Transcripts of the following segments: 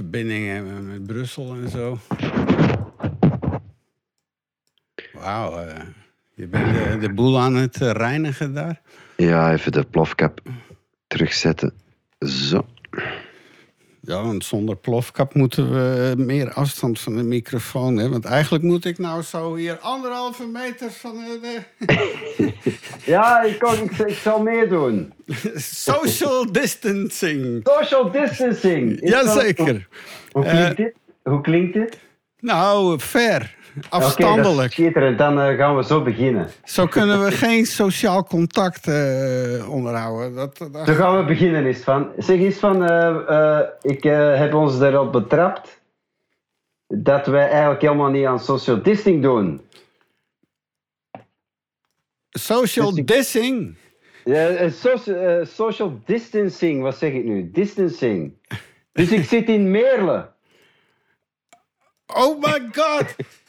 verbinding hebben met Brussel en zo. Wauw, eh, je bent de, de boel aan het reinigen daar. Ja, even de plofkap terugzetten. Zo. Ja, want zonder plofkap moeten we meer afstand van de microfoon hebben. Want eigenlijk moet ik nou zo hier anderhalve meter van de, Ja, ik, ik zal meedoen. social distancing. Social distancing. Jazeker. Hoe klinkt dit? Hoe klinkt dit? Nou, ver. Afstandelijk. Dan eh, gaan we zo beginnen. Zo kunnen we geen sociaal contact eh, onderhouden. Dat, dat, Zo gaan we beginnen, is van. Zeg eens van, eh, ik heb ons erop betrapt dat wij eigenlijk helemaal niet aan social distancing doen. social Dus ik- dissing. Ja, soci- social distancing, wat zeg ik nu? Distancing. Dus ik zit in Meerle. Oh my god.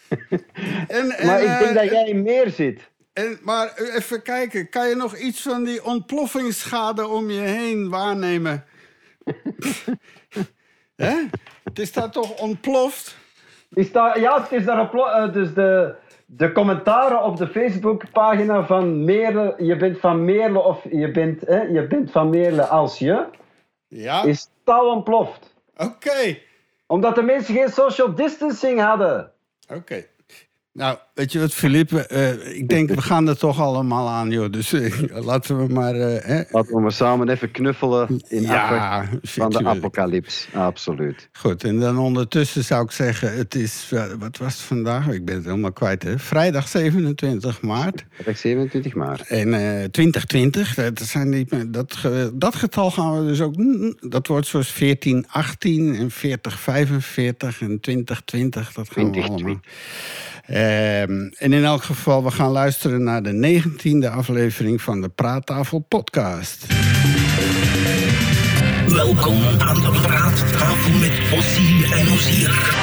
en, en, Maar ik denk eh, dat jij in Meer zit. en, maar even kijken, kan je nog iets van die ontploffingsschade om je heen waarnemen? Hè? Het is daar toch ontploft? Is daar, ja, het is daar op, eh, dus de, de commentaren op de Facebookpagina van Meerle, je bent van Meerle of je bent, hè, je bent van Meerle als je, Ja, is totaal ontploft. oké. Omdat de mensen geen social distancing hadden. Oké. Nou, weet je wat, Philippe? eh, ik denk, we gaan er toch allemaal aan, joh. Dus eh, laten we maar... eh, hè? Laten we maar samen even knuffelen in Ja, van de apocalyps. Absoluut. Goed, en dan ondertussen zou ik zeggen, het is... wat was het vandaag? Ik ben het helemaal kwijt, hè? Vrijdag 27 maart. Vrijdag 27 maart. En eh 2020, dat, zijn die, dat, dat getal gaan we dus ook... Dat wordt zoals 1418 en 4045 en 2020. Dat gaan we 2020. allemaal. En in elk geval, we gaan luisteren naar de 19e aflevering van de Praattafel podcast. Welkom aan de praattafel met Ossie en Ozier.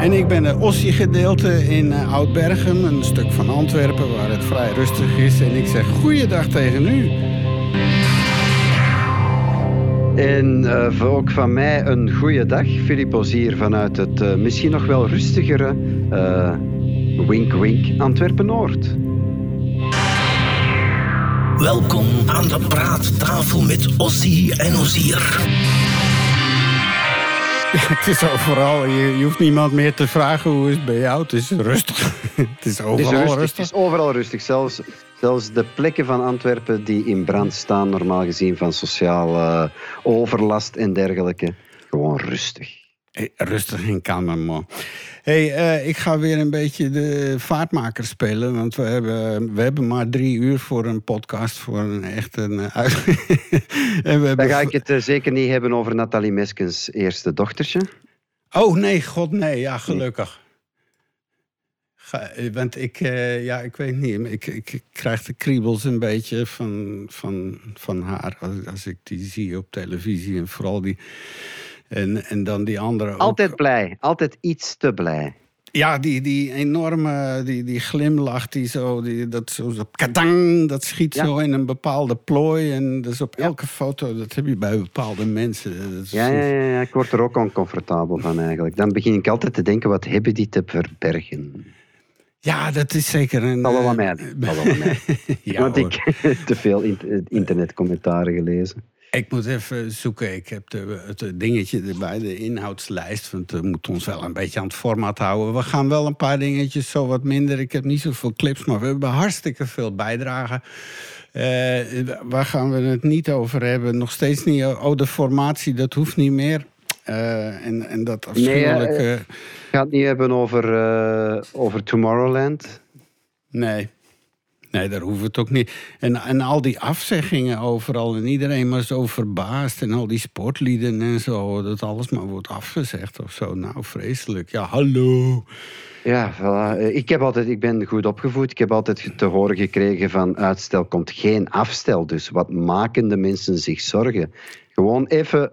En ik ben de Ossie-gedeelte in eh, Oud-Bergen, een stuk van Antwerpen waar het vrij rustig is. En ik zeg goeiedag tegen u. En eh, voor ook van mij een goede dag. Filip Ozier vanuit het eh, misschien nog wel rustigere eh, Wink Wink Antwerpen-Noord. Welkom aan de praattafel met Ossie en Ozier. Het is overal, je, je hoeft niemand meer te vragen hoe is het bij jou. Het is rustig. Het is Het overal is, rustig, rustig. het is overal rustig. Zelfs, zelfs de plekken van Antwerpen die in brand staan, normaal gezien van sociale overlast en dergelijke. Gewoon rustig. Hey, rustig in kamer, man. Hey, eh, ik ga weer een beetje de vaartmaker spelen. Want we hebben, we hebben maar drie uur voor een podcast. Voor een echt een eh, we hebben Dan ga ik het eh, zeker niet hebben over Nathalie Meskens eerste dochtertje. Oh nee, god nee, ja, gelukkig. Eh, want ik, eh, ja, ik weet niet, ik, ik, ik krijg de kriebels een beetje van, van, van haar als, als ik die zie op televisie en vooral die. En, en dan die andere. ook. Altijd blij, altijd iets te blij. Ja, die, die enorme die, die glimlach, die zo, die, dat zo, zo kadang, dat schiet Ja. zo in een bepaalde plooi. En dat is op elke foto, dat heb je bij bepaalde mensen. Dat is- Ja, ja, ja, ja, ik word er ook oncomfortabel van eigenlijk. Dan begin ik altijd te denken, wat hebben die te verbergen? Ja, dat is zeker een. Zal wel aan eh, mij ja, Want ik heb te veel int- internetcommentaren gelezen. Ik moet even zoeken. Ik heb de, het dingetje erbij, de inhoudslijst. Want we moeten ons wel een beetje aan het format houden. We gaan wel een paar dingetjes zo wat minder. Ik heb niet zoveel clips, maar we hebben hartstikke veel bijdragen. Eh, waar gaan we het niet over hebben? Nog steeds niet. Oh, de formatie, dat hoeft niet meer. Eh, en, en dat afschuwelijke... eh, Ik ga het niet hebben over, eh, over Tomorrowland. Nee. Nee, daar hoeven we het ook niet. En, en al die afzeggingen overal en iedereen maar zo verbaasd. En al die sportlieden en zo, dat alles maar wordt afgezegd of zo. Nou, vreselijk. Ja, hallo. Ja, voilà. Eh, Ik, heb altijd, ik ben goed opgevoed. Ik heb altijd te horen gekregen van uitstel komt geen afstel. Dus wat maken de mensen zich zorgen? Gewoon even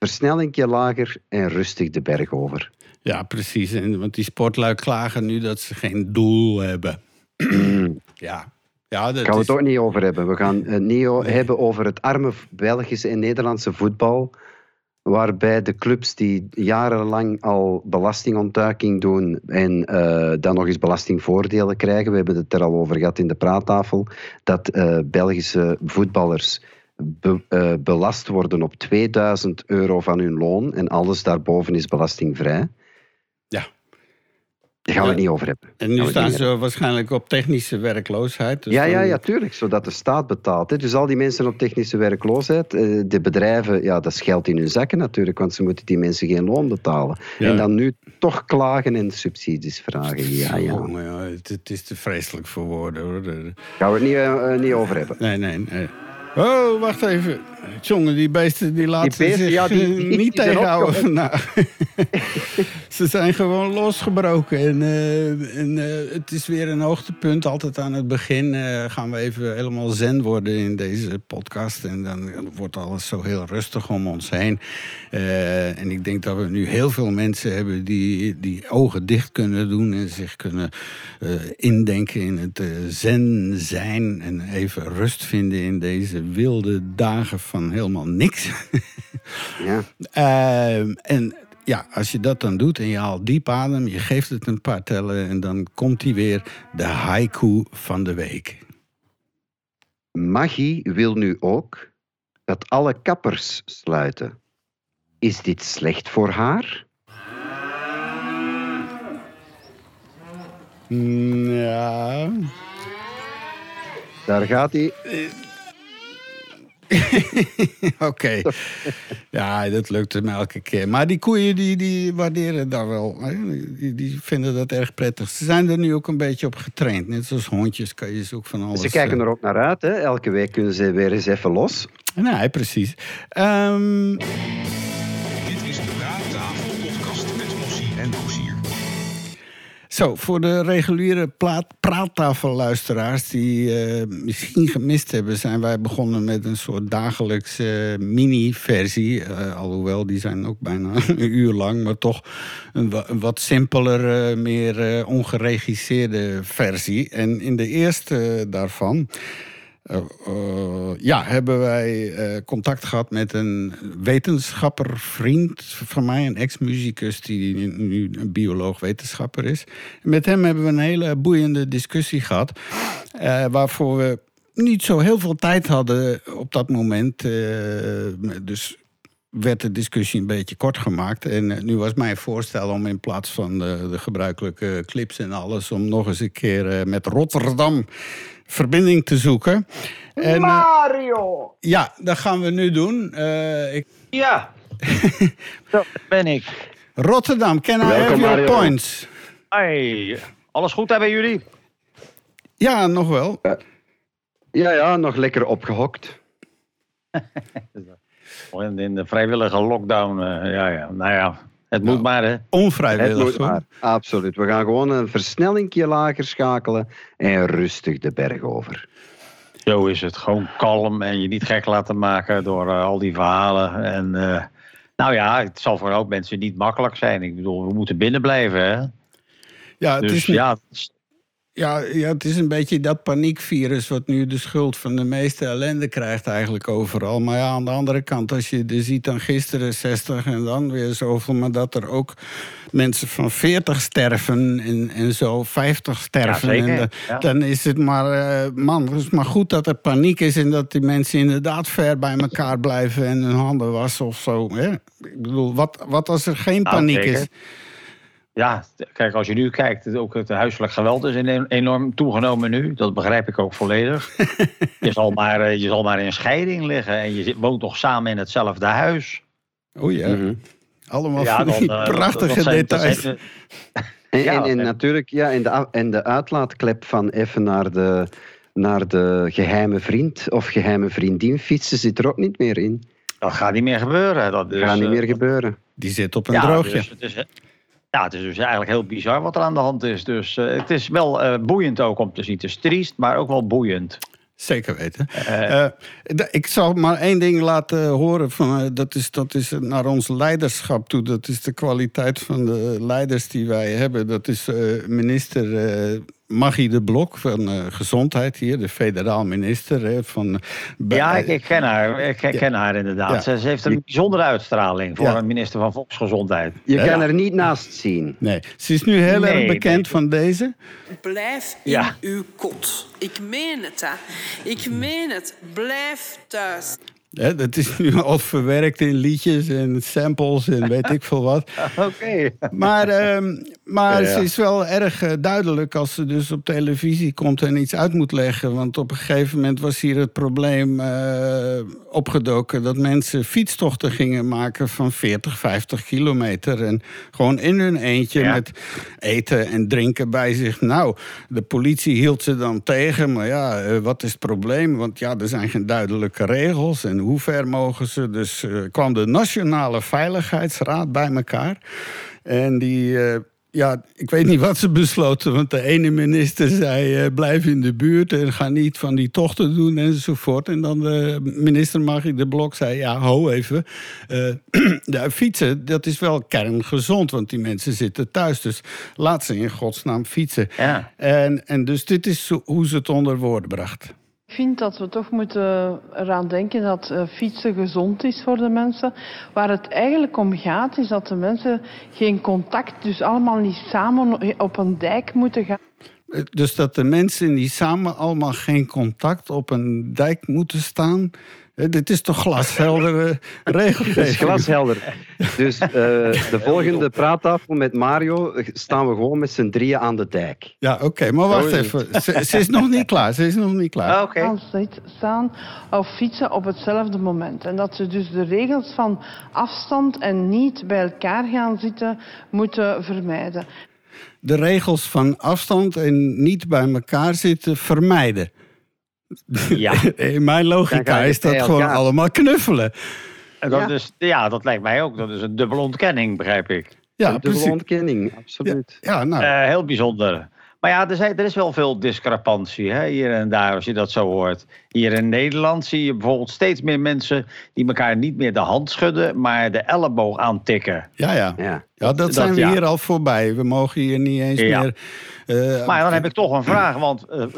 versnellingje lager en rustig de berg over. Ja, precies. En, want die sportlui klagen nu dat ze geen doel hebben. ja. Ja, dat Daar gaan we is... het ook niet over hebben. We gaan het niet o- hebben over het arme Belgische en Nederlandse voetbal. waarbij de clubs die jarenlang al belastingontduiking doen en eh, dan nog eens belastingvoordelen krijgen, we hebben het er al over gehad in de praattafel, dat eh, Belgische voetballers be- eh, belast worden op 2000 euro van hun loon en alles daarboven is belastingvrij. Ja. Daar gaan we het niet over hebben. En nu staan ze waarschijnlijk op technische werkloosheid. dus ja, ja, ja, tuurlijk. Zodat de staat betaalt. Hè. Dus al die mensen op technische werkloosheid, eh, de bedrijven, ja, dat is geld in hun zakken natuurlijk, want ze moeten die mensen geen loon betalen. Ja. En dan nu toch klagen en subsidies vragen. Ja, ja. Jongen, ja, het, is te vreselijk voor woorden hoor. De- Gaan we het niet, eh, niet over hebben. Nee, nee, nee. Oh, wacht even. Jongen, die beesten die laten beesten, zich ja, die- eh, die- niet tegenhouden vandaag. Ze zijn gewoon losgebroken. En, eh, en eh, het is weer een hoogtepunt. Altijd aan het begin eh, gaan we even helemaal zen worden in deze podcast. En dan wordt alles zo heel rustig om ons heen. En ik denk dat we nu heel veel mensen hebben die, die ogen dicht kunnen doen. En zich kunnen indenken in het zen zijn. En even rust vinden in deze wilde dagen van helemaal niks. Ja. Ehm, en ja, als je dat dan doet en je haalt diep adem, je geeft het een paar tellen en dan komt hij weer, de haiku van de week. Maggie wil nu ook dat alle kappers sluiten. Is dit slecht voor haar? Ja. Daar gaat hij. Oké. Ja, dat lukt hem elke keer. Maar die koeien die, die waarderen dat wel. Die, die vinden dat erg prettig. Ze zijn er nu ook een beetje op getraind. Net zoals hondjes kan je ze ook van alles... Ze kijken eh, er ook naar uit. Hè. Elke week kunnen ze weer eens even los. Nee, precies. Ehm, Zo, voor de reguliere plaat, praattafelluisteraars die eh, misschien gemist hebben, zijn wij begonnen met een soort dagelijkse mini-versie. Eh, alhoewel, die zijn ook bijna een uur lang, maar toch een, een wat simpeler, eh, meer eh, ongeregisseerde versie. En in de eerste daarvan. Eh, eh, ja, hebben wij eh, contact gehad met een wetenschapper, vriend van mij, een ex-muzikus die nu een bioloog-wetenschapper is. Met hem hebben we een hele boeiende discussie gehad, eh, waarvoor we niet zo heel veel tijd hadden op dat moment. dus werd de discussie een beetje kort gemaakt. En nu was mijn voorstel om in plaats van de, de gebruikelijke clips en alles... om nog eens een keer met Rotterdam verbinding te zoeken. En, eh, Mario! ja, dat gaan we nu doen. Eh, ik, Ja. Zo, daar ben ik. Rotterdam, can I Welkom, have your Mario. points? Hey, alles goed daar bij jullie? Ja, nog wel. Ja, ja, nog lekker opgehokt. In, in de vrijwillige lockdown, eh, ja, ja. Nou ja, het moet maar, hè. Het Onvrijwillig. moet hoor. maar. Absoluut. We gaan gewoon een versnellingje lager schakelen en rustig de berg over. Zo is het. Gewoon kalm en je niet gek laten maken door eh, al die verhalen. En eh, nou ja, het zal voor een hoop mensen niet makkelijk zijn. Ik bedoel, we moeten binnen blijven, hè. Ja, het Dus is, ja, Ja, ja, het is een beetje dat paniekvirus wat nu de schuld van de meeste ellende krijgt eigenlijk overal. Maar ja, aan de andere kant, als je er ziet dan gisteren 60 en dan weer zoveel... maar dat er ook mensen van 40 sterven en, en zo 50 sterven. Ja, En ja. Dan is het maar, eh, man, het is maar goed dat er paniek is... en dat die mensen inderdaad ver bij elkaar blijven en hun handen wassen of zo. Hè? Ik bedoel, wat, wat als er geen Nou, paniek is? Ja, kijk, als je nu kijkt, het- ook het huiselijk geweld is enorm toegenomen nu. Dat begrijp ik ook volledig. je, zal maar, eh, je zal maar in scheiding liggen en je woont toch samen in hetzelfde huis. Oh ja, Mhm. allemaal van dan, die dat- prachtige dat zijn- dat details. zijn, En, Ja, en, en en- natuurlijk, ja, en de, en de uitlaatklep van even naar de, naar de geheime vriend of geheime vriendin fietsen zit er ook niet meer in. dat gaat niet meer gebeuren. Dat gaat niet eh, meer gebeuren. Die zit op een ja, droogje. Dus het is, ja, het is dus eigenlijk heel bizar wat er aan de hand is. Dus eh, het is wel eh, boeiend ook om te zien. Het is triest, maar ook wel boeiend. Zeker weten. Eh, ik zal maar één ding laten horen. Van, dat, is, dat is naar ons leiderschap toe. Dat is de kwaliteit van de leiders die wij hebben. Dat is minister Maggie de Blok van eh, Gezondheid hier, de federaal minister. Hè, van, Ja, ik, ik ken haar. Ik ken ken haar inderdaad. Ja. Ze, ze heeft een bijzondere uitstraling voor Ja. een minister van Volksgezondheid. Je Ja. kan er niet naast zien. Nee, ze is nu heel Nee, erg bekend nee. van deze. Blijf in Ja. uw kot. Ik meen het, hè. Ik meen het. Blijf thuis. Hè, dat is nu al verwerkt in liedjes en samples en weet ik veel wat. Oké. Maar, ehm, maar Ja, ja. ze is wel erg eh, duidelijk als ze dus op televisie komt en iets uit moet leggen. Want op een gegeven moment was hier het probleem eh, opgedoken dat mensen fietstochten gingen maken van 40, 50 kilometer. En gewoon in hun eentje Ja. met eten en drinken bij zich. Nou, de politie hield ze dan tegen. Maar ja, eh, wat is het probleem? Want ja, er zijn geen duidelijke regels. En hoe ver mogen ze? Dus eh, kwam de Nationale Veiligheidsraad bij elkaar. En die, eh, ja, ik weet niet wat ze besloten. Want de ene minister zei: eh, blijf in de buurt en ga niet van die tochten doen enzovoort. En dan de minister Magie de Blok zei: ja, ho even. ja, fietsen, dat is wel kerngezond, want die mensen zitten thuis. Dus laat ze in godsnaam fietsen. Ja. En, en dus dit is hoe ze het onder woorden bracht. Ik vind dat we toch moeten eraan denken dat eh, fietsen gezond is voor de mensen. Waar het eigenlijk om gaat, is dat de mensen geen contact, dus allemaal niet samen op een dijk moeten gaan. Eh, Dus dat de mensen die samen allemaal geen contact op een dijk moeten staan. Eh, Dit is toch glasheldere Het regelgeving? is glashelder. Dus eh, de volgende praattafel met Mario eh, staan we gewoon met z'n drieën aan de dijk. Ja, oké, maar wacht even. Ze, ze is nog niet klaar. Ze is nog niet klaar. Oké. gaan zit- staan of fietsen op hetzelfde moment. En dat ze dus de regels van afstand en niet bij elkaar gaan zitten moeten vermijden. De regels van afstand en niet bij elkaar zitten vermijden. Ja. In mijn logica is dat gewoon allemaal knuffelen. En dat Ja. Is, ja, dat lijkt mij ook. Dat is een dubbele ontkenning, begrijp ik. Ja, een dubbele precies. ontkenning, absoluut. Ja, nou. Eh, heel bijzonder. Maar ja, er, zijn, er is wel veel discrepantie hè, hier en daar, als je dat zo hoort. Hier in Nederland zie je bijvoorbeeld steeds meer mensen die elkaar niet meer de hand schudden, maar de elleboog aantikken. ja, ja. Ja. Ja, dat, dat- zijn we ja. hier al voorbij. We mogen hier niet eens Ja. meer. eh, Maar dan heb ik toch een vraag, want eh, eh,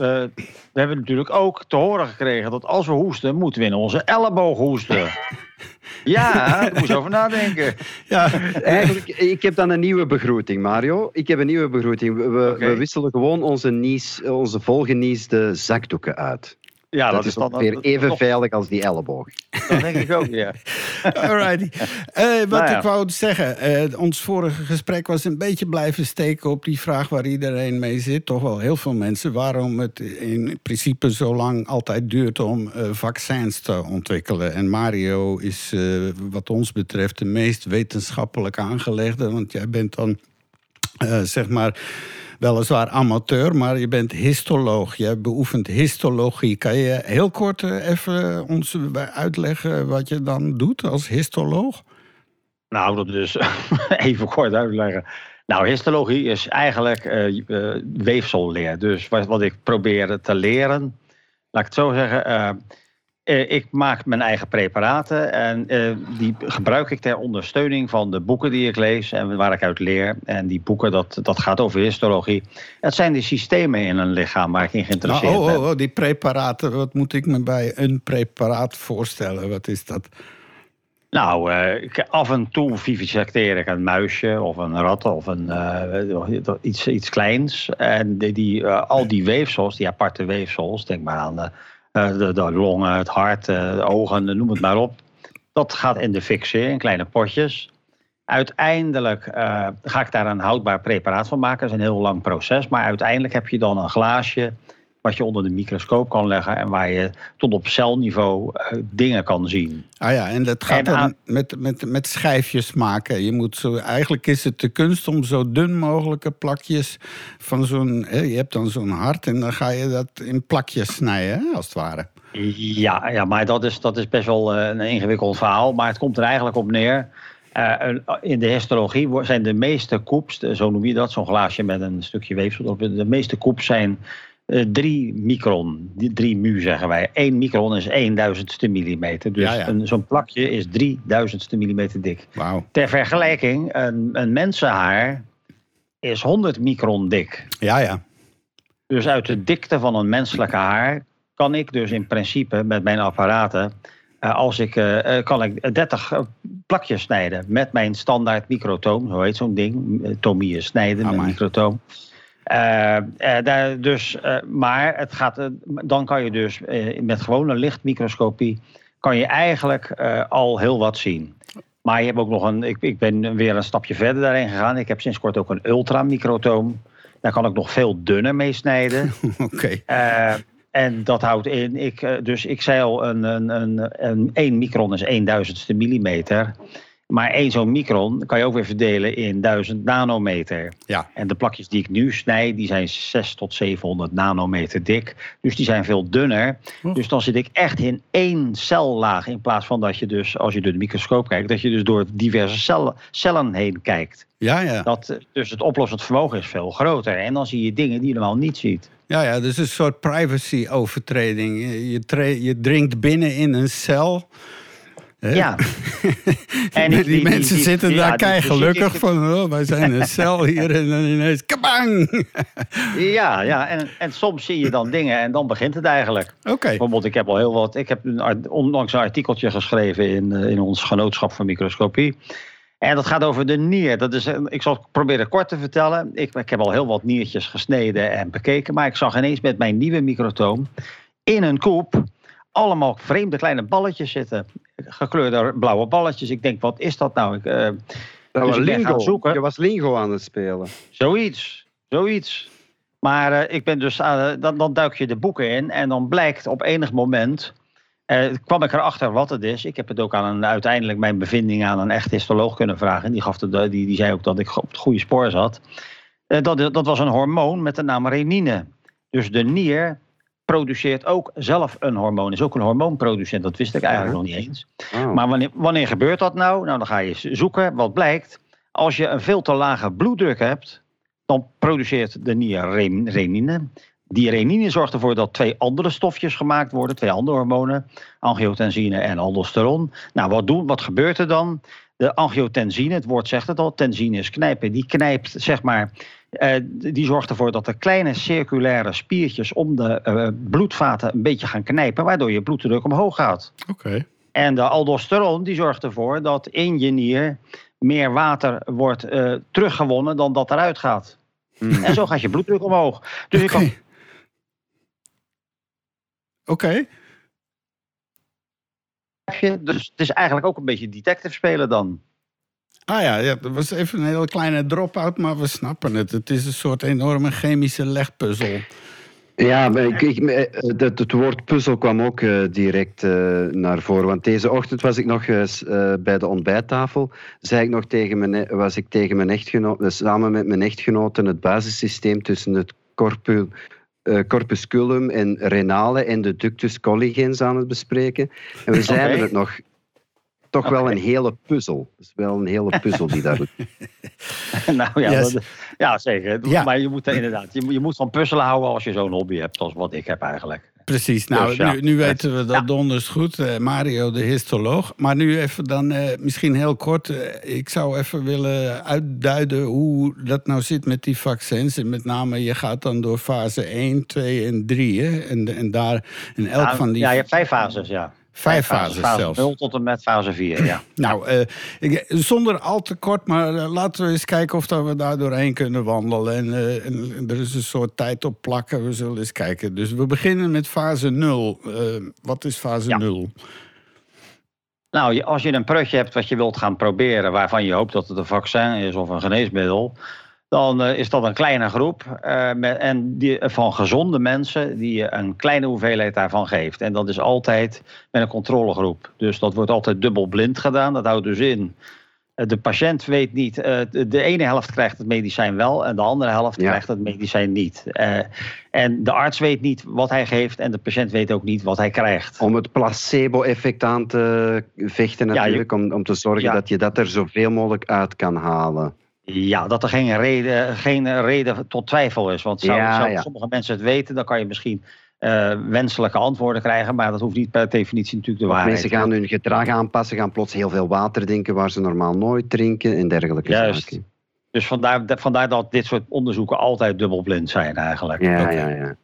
we hebben natuurlijk ook te horen gekregen dat als we hoesten, moeten we in onze elleboog hoesten. Ja, daar moet je over nadenken. ja, Eigenlijk, ik heb dan een nieuwe begroeting, Mario. Ik heb een nieuwe begroeting. We, we wisselen gewoon onze, nies, onze volgeniesde zakdoeken uit. Ja, dat, dat, is dan dat- even veilig als die elleboog. Dat denk ik ook, ja. Alrighty. Eh, wat Nou ja. ik wou zeggen, eh, ons vorige gesprek was een beetje blijven steken op die vraag waar iedereen mee zit. Toch wel heel veel mensen. Waarom het in principe zo lang altijd duurt om eh, vaccins te ontwikkelen. En Mario is eh, wat ons betreft de meest wetenschappelijk aangelegde. Want jij bent dan eh, zeg maar weliswaar amateur, maar je bent histoloog. Je beoefent histologie. Kan je heel kort eh, even ons uitleggen wat je dan doet als histoloog? Nou, dat is even kort uitleggen. Nou, histologie is eigenlijk eh, weefselleer. Dus wat, wat ik probeer te leren, laat ik het zo zeggen. Eh, ik maak mijn eigen preparaten en eh, die gebruik ik ter ondersteuning van de boeken die ik lees en waar ik uit leer. En die boeken, dat, dat gaat over histologie. Het zijn de systemen in een lichaam waar ik in Nou, geïnteresseerd oh, ben. oh, oh, die preparaten, wat moet ik me bij een preparaat voorstellen? Wat is dat? Nou, eh, af en toe vivisecteer ik een muisje of een rat of een, iets, iets kleins. En die, die, al die weefsels, die aparte weefsels, denk maar aan de, eh, de, longen, het hart, eh, de ogen, noem het maar op. Dat gaat in de fixeer in kleine potjes. Uiteindelijk eh, ga ik daar een houdbaar preparaat van maken. Dat is een heel lang proces. Maar uiteindelijk heb je dan een glaasje wat je onder de microscoop kan leggen en waar je tot op celniveau eh, dingen kan zien. Ah ja, en dat gaat En dan aan- met, met, met schijfjes maken. Je moet zo, eigenlijk is het de kunst om zo dun mogelijke plakjes van zo'n... Je hebt dan zo'n hart en dan ga je dat in plakjes snijden, als het ware. Ja, ja maar dat is, dat is best wel eh, een ingewikkeld verhaal. Maar het komt er eigenlijk op neer. eh, in de histologie zijn de meeste koeps, zo noem je dat, zo'n glaasje met een stukje weefsel. De meeste koeps zijn eh, drie micron, die- drie mu zeggen wij. Eén micron is 1000ste millimeter. Dus Ja, ja. een- zo'n plakje is 3000ste millimeter dik. Wauw. Ter vergelijking, een, een mensenhaar is 100 micron dik. Ja, ja. Dus uit de dikte van een menselijke haar kan ik dus in principe met mijn apparaten, eh, als ik, eh, eh, kan ik 30 plakjes snijden met mijn standaard microtoom, zo heet zo'n ding, eh, tomieën snijden met microtoom. Eh, eh, daar dus, eh, maar het gaat, dan kan je dus met gewone lichtmicroscopie kan je eigenlijk al heel wat zien. Maar je hebt ook nog een, ik, ik ben weer een stapje verder daarin gegaan. Ik heb sinds kort ook een ultramicrotoom. Daar kan ik nog veel dunner mee snijden. Oké. En dat houdt in, ik, dus ik zei al, een, een, een, een 1 micron is 1 duizendste millimeter. Maar één zo'n micron kan je ook weer verdelen in 1000 nanometer. Ja. En de plakjes die ik nu snij, die zijn 6 tot 700 nanometer dik. Dus die zijn veel dunner. Dus dan zit ik echt in één cellaag. In plaats van dat je dus, als je door de microscoop kijkt, dat je dus door diverse cellen, cellen heen kijkt. Ja, ja. Dat, dus het oplossend vermogen is veel groter. En dan zie je dingen die je normaal niet ziet. Ja, ja, dus een soort privacy-overtreding. Je, je dringt binnen in een cel. Ja. En die, mensen die- zitten ja, daar kei ik- gelukkig van. Oh, wij zijn een cel hier en dan ineens kabang. Ja, ja. En, en soms zie je dan dingen en dan begint het eigenlijk. Oké. Bijvoorbeeld, ik heb al heel wat. Ik heb een, onlangs een artikeltje geschreven in, eh, in ons genootschap voor microscopie. En dat gaat over de nier. Dat is, een- ik zal het proberen kort te vertellen. Ik, ik heb al heel wat niertjes gesneden en bekeken. Maar ik zag ineens met mijn nieuwe microtoom in een koep allemaal vreemde kleine balletjes zitten. Gekleurde blauwe balletjes. Ik denk, wat is dat nou? Ik, eh, Dat Dus was lingo. Je was lingo aan het spelen. Zoiets, zoiets. Maar eh, ik ben dus, aan- dan, dan duik je de boeken in en dan blijkt op enig moment, eh, kwam ik erachter wat het is. Ik heb het ook aan een, uiteindelijk mijn bevinding aan een echt histoloog kunnen vragen. Die, gaf de, die, die zei ook dat ik op het goede spoor zat. Eh, dat, dat was een hormoon met de naam renine. Dus de nier produceert ook zelf een hormoon. Is ook een hormoonproducent. Dat wist ik eigenlijk nog niet eens. Oh. Maar wanneer, wanneer gebeurt dat nou? Nou, dan ga je zoeken. Wat blijkt? Als je een veel te lage bloeddruk hebt, dan produceert de nier ren- renine. Die renine zorgt ervoor dat twee andere stofjes gemaakt worden, twee andere hormonen, angiotensine en aldosteron. Nou, wat, doen, wat gebeurt er dan? De angiotensine, het woord zegt het al, tensine is knijpen. Die knijpt, zeg maar, eh, die zorgt ervoor dat de kleine circulaire spiertjes om de eh, bloedvaten een beetje gaan knijpen, waardoor je bloeddruk omhoog gaat. Oké. En de aldosteron die zorgt ervoor dat in je nier meer water wordt eh, teruggewonnen dan dat eruit gaat. En zo gaat je bloeddruk omhoog. Dus Oké. kan Oké. dus het is eigenlijk ook een beetje detective spelen dan. Ah ja, ja, dat was even een hele kleine drop-out, maar we snappen het. Het is een soort enorme chemische legpuzzel. Ja, maar ik, ik, eh, het, het woord puzzel kwam ook eh, direct eh, naar voren. Want deze ochtend was ik nog bij de ontbijttafel. Zei ik nog tegen mijn, e- was ik tegen mijn echtgenoot, samen met mijn echtgenoten het basissysteem tussen het corpu, corpusculum en renale en de ductus colligens aan het bespreken. En we zeiden Oké. het nog. Toch wel een hele puzzel. Het is wel een hele puzzel die daar doet. nou ja, Yes. dat- ja zeker. Ja. Maar je moet er inderdaad, je, moet- je moet van puzzelen houden als je zo'n hobby hebt, als wat ik heb eigenlijk. Precies, nou, Dus ja. nu, nu weten we dat Ja. donders goed. Eh, Mario, de histoloog. Maar nu even dan, eh, misschien heel kort. eh, ik zou even willen uitduiden hoe dat nou zit met die vaccins. En met name, je gaat dan door fase 1, 2 en 3. Hè? En, en daar in elk Ja, van die ja, je hebt vijf fases, ja. Vijf fases Fase zelfs. 0 tot en met fase 4, ja. Nou, eh, ik- zonder al te kort, maar eh, laten we eens kijken of dat we daar doorheen kunnen wandelen. En, eh, en, er is een soort tijd op plakken, we zullen eens kijken. Dus we beginnen met fase 0. Eh, wat is fase Ja. 0? Nou, als je een prutje hebt wat je wilt gaan proberen, waarvan je hoopt dat het een vaccin is of een geneesmiddel, dan eh, is dat een kleine groep eh, met, en die, van gezonde mensen die je een kleine hoeveelheid daarvan geeft. En dat is altijd met een controlegroep. Dus dat wordt altijd dubbelblind gedaan. Dat houdt dus in. eh, De patiënt weet niet, eh, de ene helft krijgt het medicijn wel en de andere helft Ja. krijgt het medicijn niet. Eh, en de arts weet niet wat hij geeft en de patiënt weet ook niet wat hij krijgt. Om het placebo-effect aan te vechten Ja, je- natuurlijk. om, om te zorgen Ja. dat je dat er zoveel mogelijk uit kan halen. Ja, dat er geen reden, geen reden tot twijfel is. Want zou, Ja, zou ja. sommige mensen het weten, dan kan je misschien eh, wenselijke antwoorden krijgen. Maar dat hoeft niet per definitie natuurlijk de Of waarheid mensen te gaan hun gedrag aanpassen, gaan plots heel veel water drinken waar ze normaal nooit drinken en dergelijke Juist. zaken. Dus vandaar, vandaar dat dit soort onderzoeken altijd dubbelblind zijn eigenlijk. Ja, ja, ja.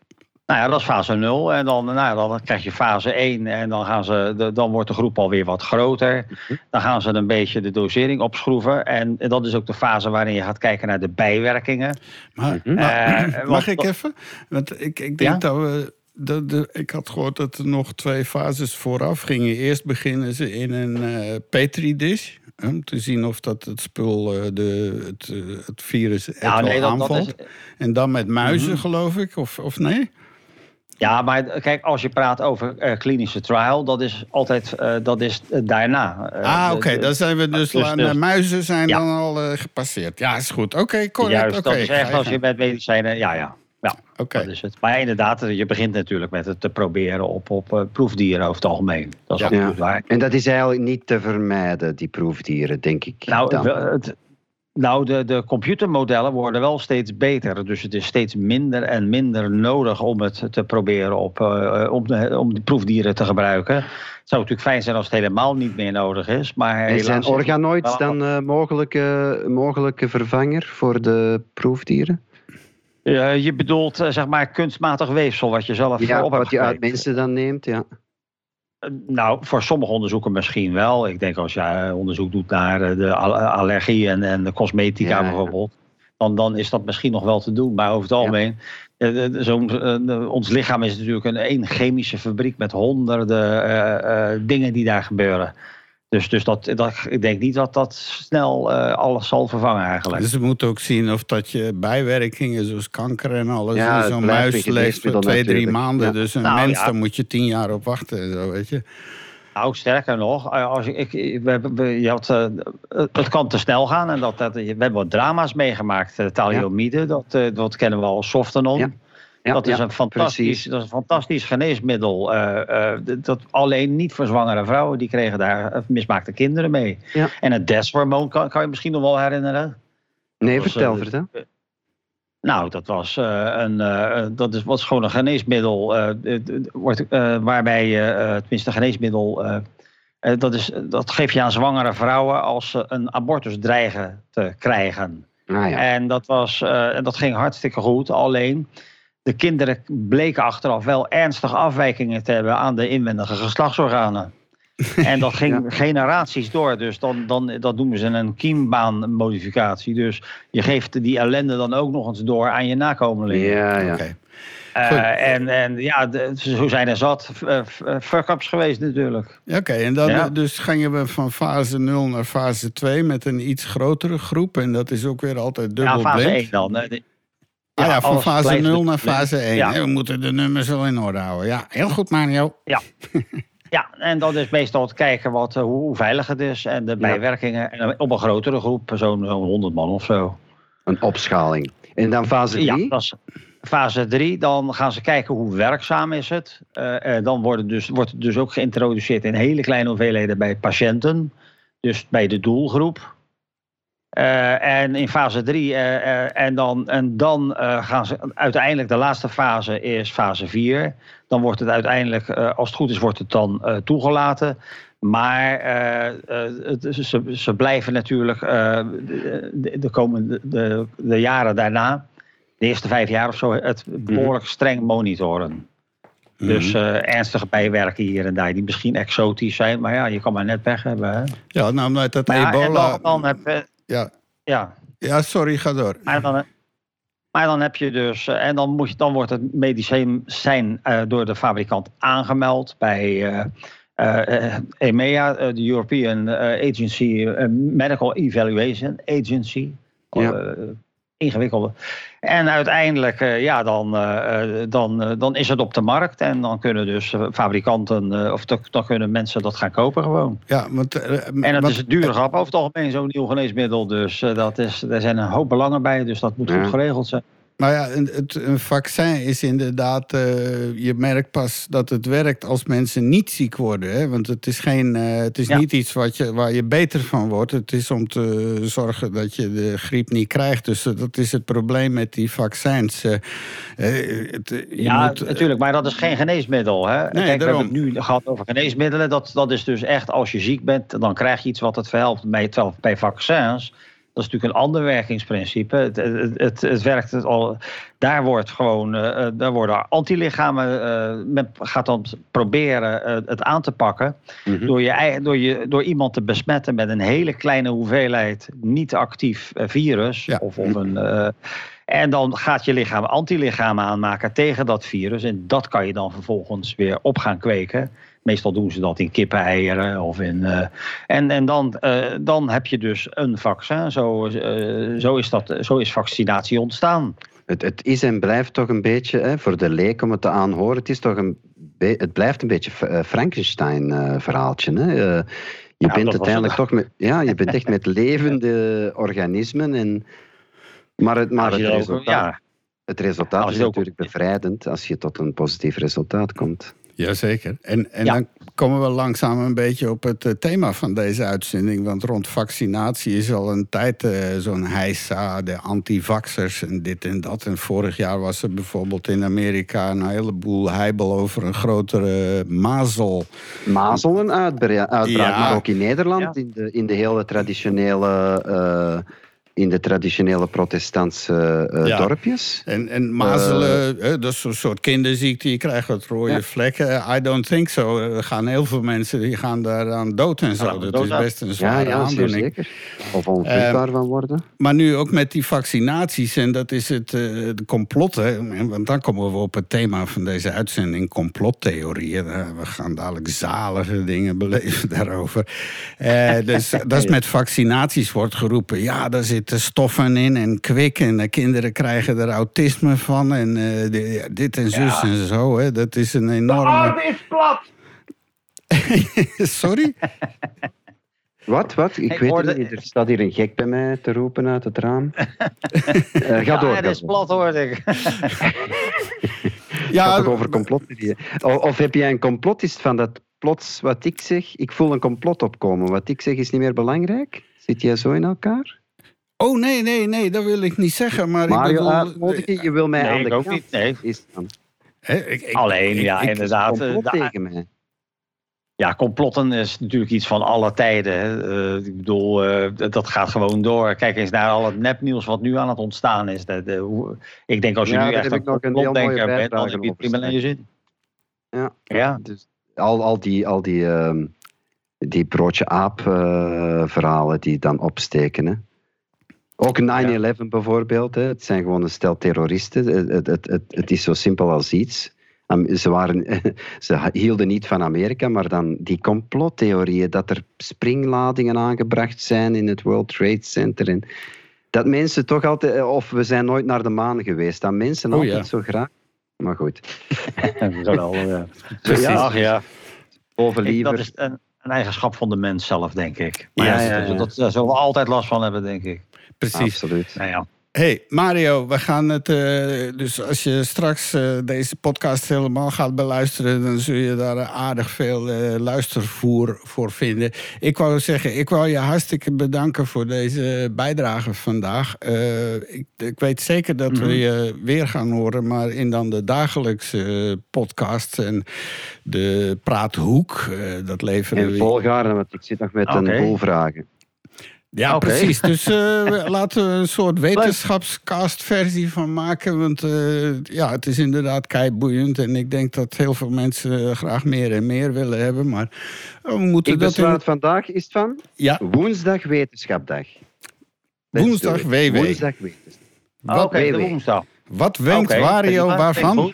Nou ja, dat is fase 0. En dan, nou, ja, dan krijg je fase 1 en dan, gaan ze, de- dan wordt de groep alweer wat groter. Dan gaan ze een beetje de dosering opschroeven. En dat is ook de fase waarin je gaat kijken naar de bijwerkingen. Maar, Mhm. Eh, mag want- ik even? Want ik, ik denk Ja? dat we. De, de, ik had gehoord dat er nog twee fases vooraf gingen. Eerst beginnen ze in een eh petri-dish. hè, Om te zien of dat het spul, eh, de, het, het virus echt nee, dat, dat aanvalt. is, Mhm. En dan met muizen, geloof ik, of, of nee? Ja, maar kijk, als je praat over eh, klinische trial, dat is altijd eh, dat is eh, daarna. Ah, oké, dan zijn we dus... dus- dus- muizen zijn Ja. dan al eh, gepasseerd. Ja, is goed. Oké, correct. Juist, oké, dat is echt als je met medicijnen, ja, ja. ja Oké. Dat is het. Maar inderdaad, je begint natuurlijk met het te proberen op, op eh, proefdieren over het algemeen. Dat is Ja. waar. En dat is eigenlijk niet te vermijden, die proefdieren, denk ik. Nou, het, nou de, de computermodellen worden wel steeds beter. Dus het is steeds minder en minder nodig om het te proberen op, eh, om, de, om de proefdieren te gebruiken. Het zou natuurlijk fijn zijn als het helemaal niet meer nodig is. Maar En zijn organoids dan eh, mogelijke, mogelijke vervanger voor de proefdieren? Eh, je bedoelt eh, zeg maar kunstmatig weefsel wat je zelf eh, Ja, op hebt wat je uit mensen dan neemt, ja. Eh, Nou, voor sommige onderzoeken misschien wel. Ik denk als je onderzoek doet naar eh, de al- allergie en, en de cosmetica Ja, ja. bijvoorbeeld, dan, dan is dat misschien nog wel te doen. Maar over het algemeen, zo'n, eh, ons lichaam is natuurlijk een één chemische fabriek met honderden dingen die daar gebeuren. Dus, dus dat, dat, ik denk niet dat dat snel eh, alles zal vervangen eigenlijk. Dus we moeten ook zien of dat je bijwerkingen zoals kanker en alles. Ja, zo'n muis leeft voor twee, drie maanden. Ja. Dus een Nou, mens, ja. daar moet je tien jaar op wachten. en Zo, weet je. Nou, sterker nog, eh, als ik, ik, we, je had, eh, het- kan te snel gaan. En dat, dat, we hebben wat drama's meegemaakt. Uh, thalidomide, dat, dat kennen we als Softenon. Ja. Dat, is een fantastisch, dat is een fantastisch geneesmiddel. eh, eh, dat alleen niet voor zwangere vrouwen. Die kregen daar eh, mismaakte kinderen mee. Ja. En het DES-hormoon kan, kan je misschien nog wel herinneren. Nee, Dat vertel, vertel. Nou, dat was, een, dat is, was gewoon een geneesmiddel. wordt, waarbij je, tenminste, een geneesmiddel. dat, is, dat geef je aan zwangere vrouwen als ze een abortus dreigen te krijgen. Ah, ja. En dat, was, en dat ging hartstikke goed. Alleen de kinderen bleken achteraf wel ernstige afwijkingen te hebben aan de inwendige geslachtsorganen. En dat ging generaties door. Dus dan, dan, dat noemen ze een kiembaanmodificatie. Dus je geeft die ellende dan ook nog eens door aan je nakomelingen. Ja, ja. Oké. Eh, en, en ja, de- zo zijn er zat eh, eh, fuck-ups geweest natuurlijk. Ja, Oké, en dan Ja. dus gingen we van fase 0 naar fase 2 met een iets grotere groep. En dat is ook weer altijd dubbel Ja, fase blind. 1 dan. Eh, de- Ah ja, van fase blijft 0 naar fase 1. Ja. hè. We moeten de nummers wel in orde houden. Ja, heel goed Mario. Ja, en dat is meestal het kijken wat, eh, hoe, veilig het is en de bijwerkingen. En op een grotere groep, zo'n zo'n 100 man of zo. Een opschaling. En dan fase Ja, 3? dat is fase 3. Dan gaan ze kijken hoe werkzaam is het. Eh, eh, dan wordt het, dus, wordt het dus ook geïntroduceerd in hele kleine hoeveelheden bij patiënten. Dus bij de doelgroep. Eh, en in fase 3. en dan, en dan eh, gaan ze uiteindelijk, de laatste fase is fase 4. Dan wordt het uiteindelijk, eh, als het goed is, wordt het dan eh, toegelaten. Maar eh, eh, het, ze, ze blijven natuurlijk eh, de, de, de komende de, de jaren daarna, de eerste vijf jaar of zo, het behoorlijk streng monitoren. Dus eh, ernstige bijwerkingen hier en daar, die misschien exotisch zijn. Maar ja, je kan maar net weg hebben. Hè? Ja, nou, dat Maar ja, en ebola... dan, dan heb Ja. ja, ja, sorry, ga door. maar dan, maar dan heb je dus, eh, en dan, moet je, dan wordt het medicijn eh, door de fabrikant aangemeld bij eh, EMEA, de European Agency, Medical Evaluation Agency. Ja. Ingewikkelde. En uiteindelijk, eh, ja, dan, eh, eh, dan, dan is het op de markt en dan kunnen dus fabrikanten, eh, of dan, dan kunnen mensen dat gaan kopen gewoon. Ja, want, En dat wat- is een dure grap over het algemeen, zo'n nieuw geneesmiddel. Dus eh, dat is, er zijn een hoop belangen bij, dus dat moet Ja. goed geregeld zijn. Nou ja, een- het, een vaccin is inderdaad. eh, je merkt pas dat het werkt als mensen niet ziek worden. Hè? Want het is, geen, eh, het is Ja. niet iets wat je, waar je beter van wordt. Het is om te zorgen dat je de griep niet krijgt. Dus eh, dat is het probleem met die vaccins. Het, ja, moet, natuurlijk, maar dat is geen geneesmiddel. Hè? Kijk, we hebben het nu gehad over geneesmiddelen. Dat, dat is dus echt, als je ziek bent, dan krijg je iets wat het verhelpt. Bij vaccins, Dat is natuurlijk een ander werkingsprincipe. Het, het, het, het werkt het al. Daar wordt gewoon, eh, eh, daar worden antilichamen. eh, men gaat dan proberen het aan te pakken. Mhm. door, je, door, je, door iemand te besmetten met een hele kleine hoeveelheid niet actief eh, virus. Ja. Of, of een, en dan gaat je lichaam antilichamen aanmaken tegen dat virus. En dat kan je dan vervolgens weer op gaan kweken. Meestal doen ze dat in kippeneieren of in. eh, en en dan, eh, dan heb je dus een vaccin. Zo, eh, zo, is, dat, zo is vaccinatie ontstaan. Het, het is en blijft toch een beetje, hè, voor de leek om het te aanhoren, het, is toch een het blijft een beetje Frankenstein-verhaaltje. hè. Je Ja, bent uiteindelijk toch met, ja, je bent echt met levende organismen. En, maar het, maar het ook- resultaat, ja, het resultaat is ook- natuurlijk bevrijdend als je tot een positief resultaat komt. Jazeker. En, en Ja. dan komen we langzaam een beetje op het eh, thema van deze uitzending. Want rond vaccinatie is al een tijd eh, zo'n heisa, de antivaxers en dit en dat. En vorig jaar was er bijvoorbeeld in Amerika een heleboel heibel over een grotere mazel. Mazel een uitbra- uitbraak, Ja. maar ook in Nederland, Ja. in, de, in de hele traditionele, eh, in de traditionele protestantse eh, Ja. dorpjes. En, en mazelen, eh, dat is zo'n soort kinderziekte. Je krijgt wat rode Ja. vlekken. I don't think so. Er gaan heel veel mensen die gaan daaraan dood en zo. Ja, dat is best een zware aandoening. zeker. Of onvruchtbaar van worden. Maar nu ook met die vaccinaties, en dat is het eh, de complotten. En Want dan komen we op het thema van deze uitzending: complottheorieën. Eh, We gaan dadelijk zalige dingen beleven daarover. Eh, dus dat is met vaccinaties wordt geroepen: ja, daar zitten stoffen in en kwik. En de kinderen krijgen er autisme van. En eh, de- dit en zus en zo. Hè. Dat is een enorme. is plat! Sorry? Wat, wat? Ik Ik weet hoorde- niet. Er staat hier een gek bij mij te roepen uit het raam. Eh, ga door. Ja, het is plat hoorde ik. Gaat Ja, het over complottheorieën? O- Of heb jij een complotist van dat plots wat ik zeg? Ik voel een complot opkomen. Wat ik zeg is niet meer belangrijk? Zit jij zo in elkaar? Oh nee, nee, nee, dat wil ik niet zeggen. Maar ik bedoel, uitnodigen, je wil mij Nee, aan ik de ook kant. niet. Nee. Is dan. hè, ik- ik- Alleen, ik- ja, ik- inderdaad. eh, Complot de- tegen mij. Ja, complotten is natuurlijk iets van alle tijden. hè. Eh, ik bedoel, eh, dat- dat gaat gewoon door. Kijk eens naar al het nepnieuws wat nu aan het ontstaan is. Hoe- ik denk als je Ja, nu echt heb een ik nog een heel mooie complotdenker bent, dan heb je het prima in je zin. Ja. Ja. Dus al, al die, al die, ehm, die broodje aap eh, verhalen die dan opsteken. Hè. Ook 9-11 bijvoorbeeld. Hè. Het zijn gewoon een stel terroristen. Het, het, het, het, is zo simpel als iets. Ze, waren, ze hielden niet van Amerika, maar dan die complottheorieën dat er springladingen aangebracht zijn in het World Trade Center. En dat mensen toch altijd, eh, of we zijn nooit naar de maan geweest, dat mensen Oh, altijd ja. zo graag. Maar goed, Zo, ja. Ja. boven Ik- liever. dat is een, een eigenschap van de mens zelf, denk ik. Maar Ja, ja, ja, dat- ja. Dat, daar zullen we altijd last van hebben, denk ik. Precies. Absoluut. Nou ja. Hey Mario, we gaan het. eh, dus als je straks eh, deze podcast helemaal gaat beluisteren, dan zul je daar aardig veel eh, luistervoer voor vinden. Ik wou zeggen, ik wou je hartstikke bedanken voor deze bijdrage vandaag. Eh, ik, ik weet zeker dat Mhm. we je weer gaan horen, maar in dan de dagelijkse podcast en de praathoek. eh, dat leveren En we. volgaarden, want ik zit nog met een boel vragen. Ja, precies. Dus eh, laten we een soort wetenschapscast-versie van maken. Want eh, ja, het is inderdaad keiboeiend. En ik denk dat heel veel mensen eh, graag meer en meer willen hebben. Maar we moeten Ik dat besluit in... vandaag is het van Ja, woensdag wetenschapdag. Let's Woensdag. WW. Woensdag wetenschap. Wat, Oké, de WW. woensdag. wat wenkt Wario waarvan?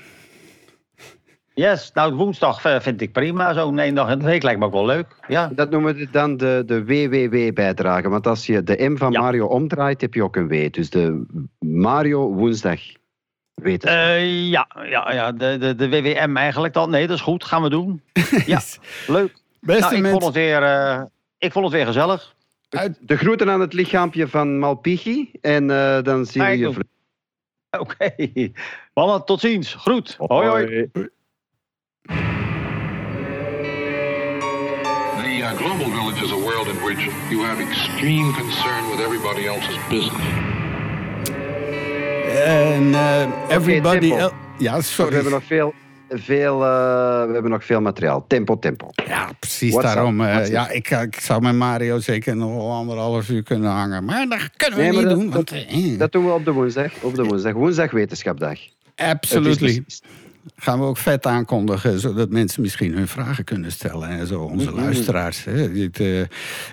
Yes, nou woensdag eh, vind ik prima. Zo'n één dag in de week lijkt me ook wel leuk. Ja, Dat noemen we dan de, de WWW-bijdrage. Want als je de M van Ja. Mario omdraait, heb je ook een W. Dus de Mario woensdag wetenschap. Eh, ja, ja, ja de, de, de WWM eigenlijk dan. Nee, dat is goed. Gaan we doen. Ja, leuk. Beste Nou, ik, vond mensen, het weer, eh, ik vond het weer gezellig. uit, de groeten aan het lichaampje van Malpichi. En eh, dan zien we je... Oké. Mannen, tot ziens. Groet. Hoi, hoi. The uh, global village is a world in which you have extreme concern with everybody else's business. en eh, everybody... Ja, We sorry. hebben nog veel... veel, eh, we hebben nog veel materiaal. Tempo, tempo. Ja, precies daarom. eh, ja, ik, ik zou met Mario zeker nog wel anderhalf uur kunnen hangen. Maar dat kunnen we Nee, niet dat- doen. Want, dat- eh, Dat doen we op de woensdag. Op de woensdag. Woensdag wetenschapdag. absoluut. Gaan we ook vet aankondigen, zodat mensen misschien hun vragen kunnen stellen. En zo, onze Mhm. luisteraars. Hè. Dit, eh,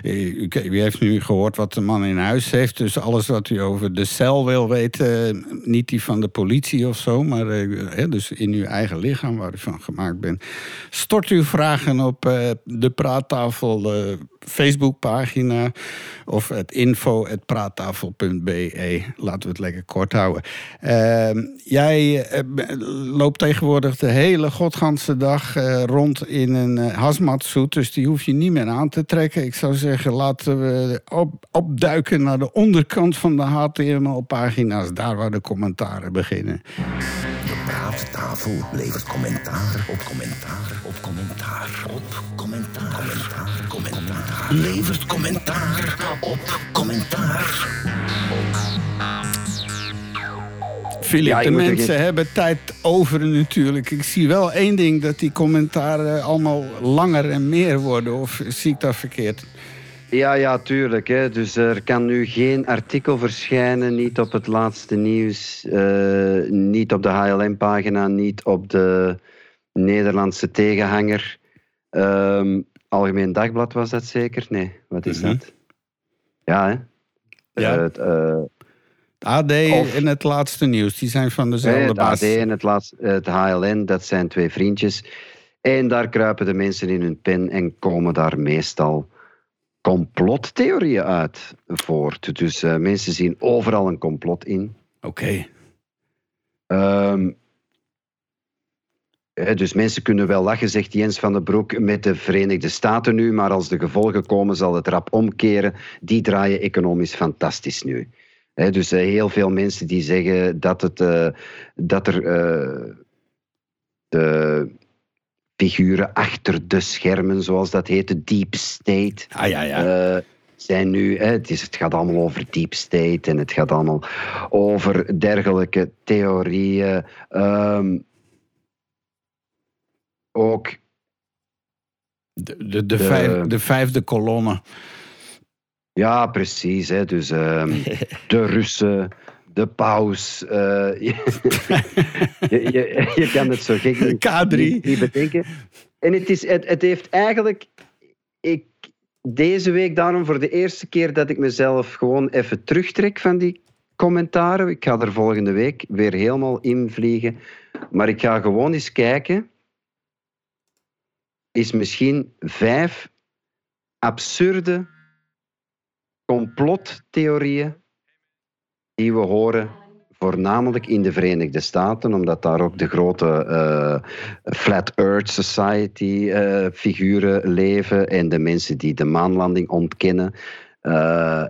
u, u heeft nu gehoord wat de man in huis heeft. Dus alles wat u over de cel wil weten, eh, niet die van de politie of zo, maar eh, dus in uw eigen lichaam waar u van gemaakt bent. Stort uw vragen op eh, de praattafel eh, Facebookpagina of het info.praattafel.be. Laten we het lekker kort houden. Ehm, jij eh, loopt tegenwoordig de hele godganse dag eh, rond in een uh. Dus die hoef je niet meer aan te trekken. Ik zou zeggen, laten we op, opduiken naar de onderkant van de HTML-pagina's. Daar waar de commentaren beginnen. De praattafel levert commentaar op commentaar op commentaar op commentaar. Commentaar, commentaar. Levert commentaar op commentaar. Ja, de mensen hebben tijd over natuurlijk. Ik zie wel één ding, dat die commentaren allemaal langer en meer worden. Of zie ik dat verkeerd? Ja, ja, tuurlijk. Hè. Dus er kan nu geen artikel verschijnen, niet op het laatste nieuws, eh, niet op de HLM-pagina, niet op de Nederlandse tegenhanger. Ehm, Algemeen Dagblad was dat zeker? Nee, wat is Mhm. dat? Ja, hè? Ja. Eh, eh, AD Of- en het laatste nieuws, die zijn van Nee, dezelfde het baas. AD en het, laatste, het HLN, dat zijn twee vriendjes. En daar kruipen de mensen in hun pen en komen daar meestal complottheorieën uit voort. Dus eh, mensen zien overal een complot in. Oké. Ehm, hè, dus mensen kunnen wel lachen, zegt Jens van den Broek, met de Verenigde Staten nu, maar als de gevolgen komen zal het rap omkeren. Die draaien economisch fantastisch nu. Dus eh, heel veel mensen die zeggen dat, het, eh, dat er eh, de figuren achter de schermen, zoals dat heet, de deep state, Ah ja, ja. zijn nu, het, is, het gaat allemaal over deep state en het gaat allemaal over dergelijke theorieën. Ehm, ook, de, de, de, de- vijf- de vijfde kolonne. Ja, precies. Hè, dus ehm, de Russen, de paus. eh, je, je, je, je kan het zo gek niet, K3. niet, niet bedenken. En het, is, het, het heeft eigenlijk. Ik, deze week daarom voor de eerste keer dat ik mezelf gewoon even terugtrek van die commentaren. Ik ga er volgende week weer helemaal invliegen. Maar ik ga gewoon eens kijken. Is misschien vijf absurde complottheorieën die we horen, voornamelijk in de Verenigde Staten, omdat daar ook de grote eh, Flat Earth Society eh, figuren leven en de mensen die de maanlanding ontkennen. Eh,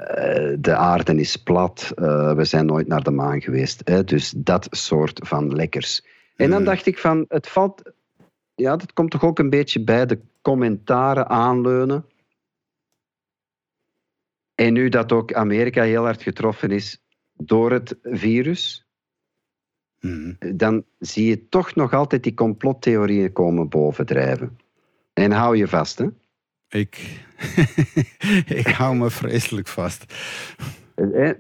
de aarde is plat, we zijn nooit naar de maan geweest. Hè? Dus dat soort van lekkers. En dan Hmm. dacht ik van, het valt, ja, dat komt toch ook een beetje bij de commentaren aanleunen. En nu dat ook Amerika heel hard getroffen is door het virus, Mhm. dan zie je toch nog altijd die complottheorieën komen bovendrijven. En hou je vast, hè? Ik, ik hou me vreselijk vast.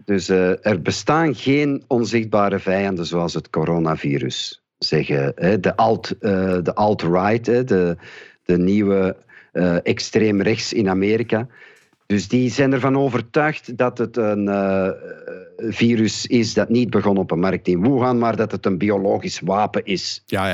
Dus eh, er bestaan geen onzichtbare vijanden zoals het coronavirus, zeggen hè, de alt, eh, de alt-right, hè, de, de nieuwe eh extreem rechts in Amerika. Dus die zijn ervan overtuigd dat het een eh, virus is dat niet begon op een markt in Wuhan, maar dat het een biologisch wapen is. Ja,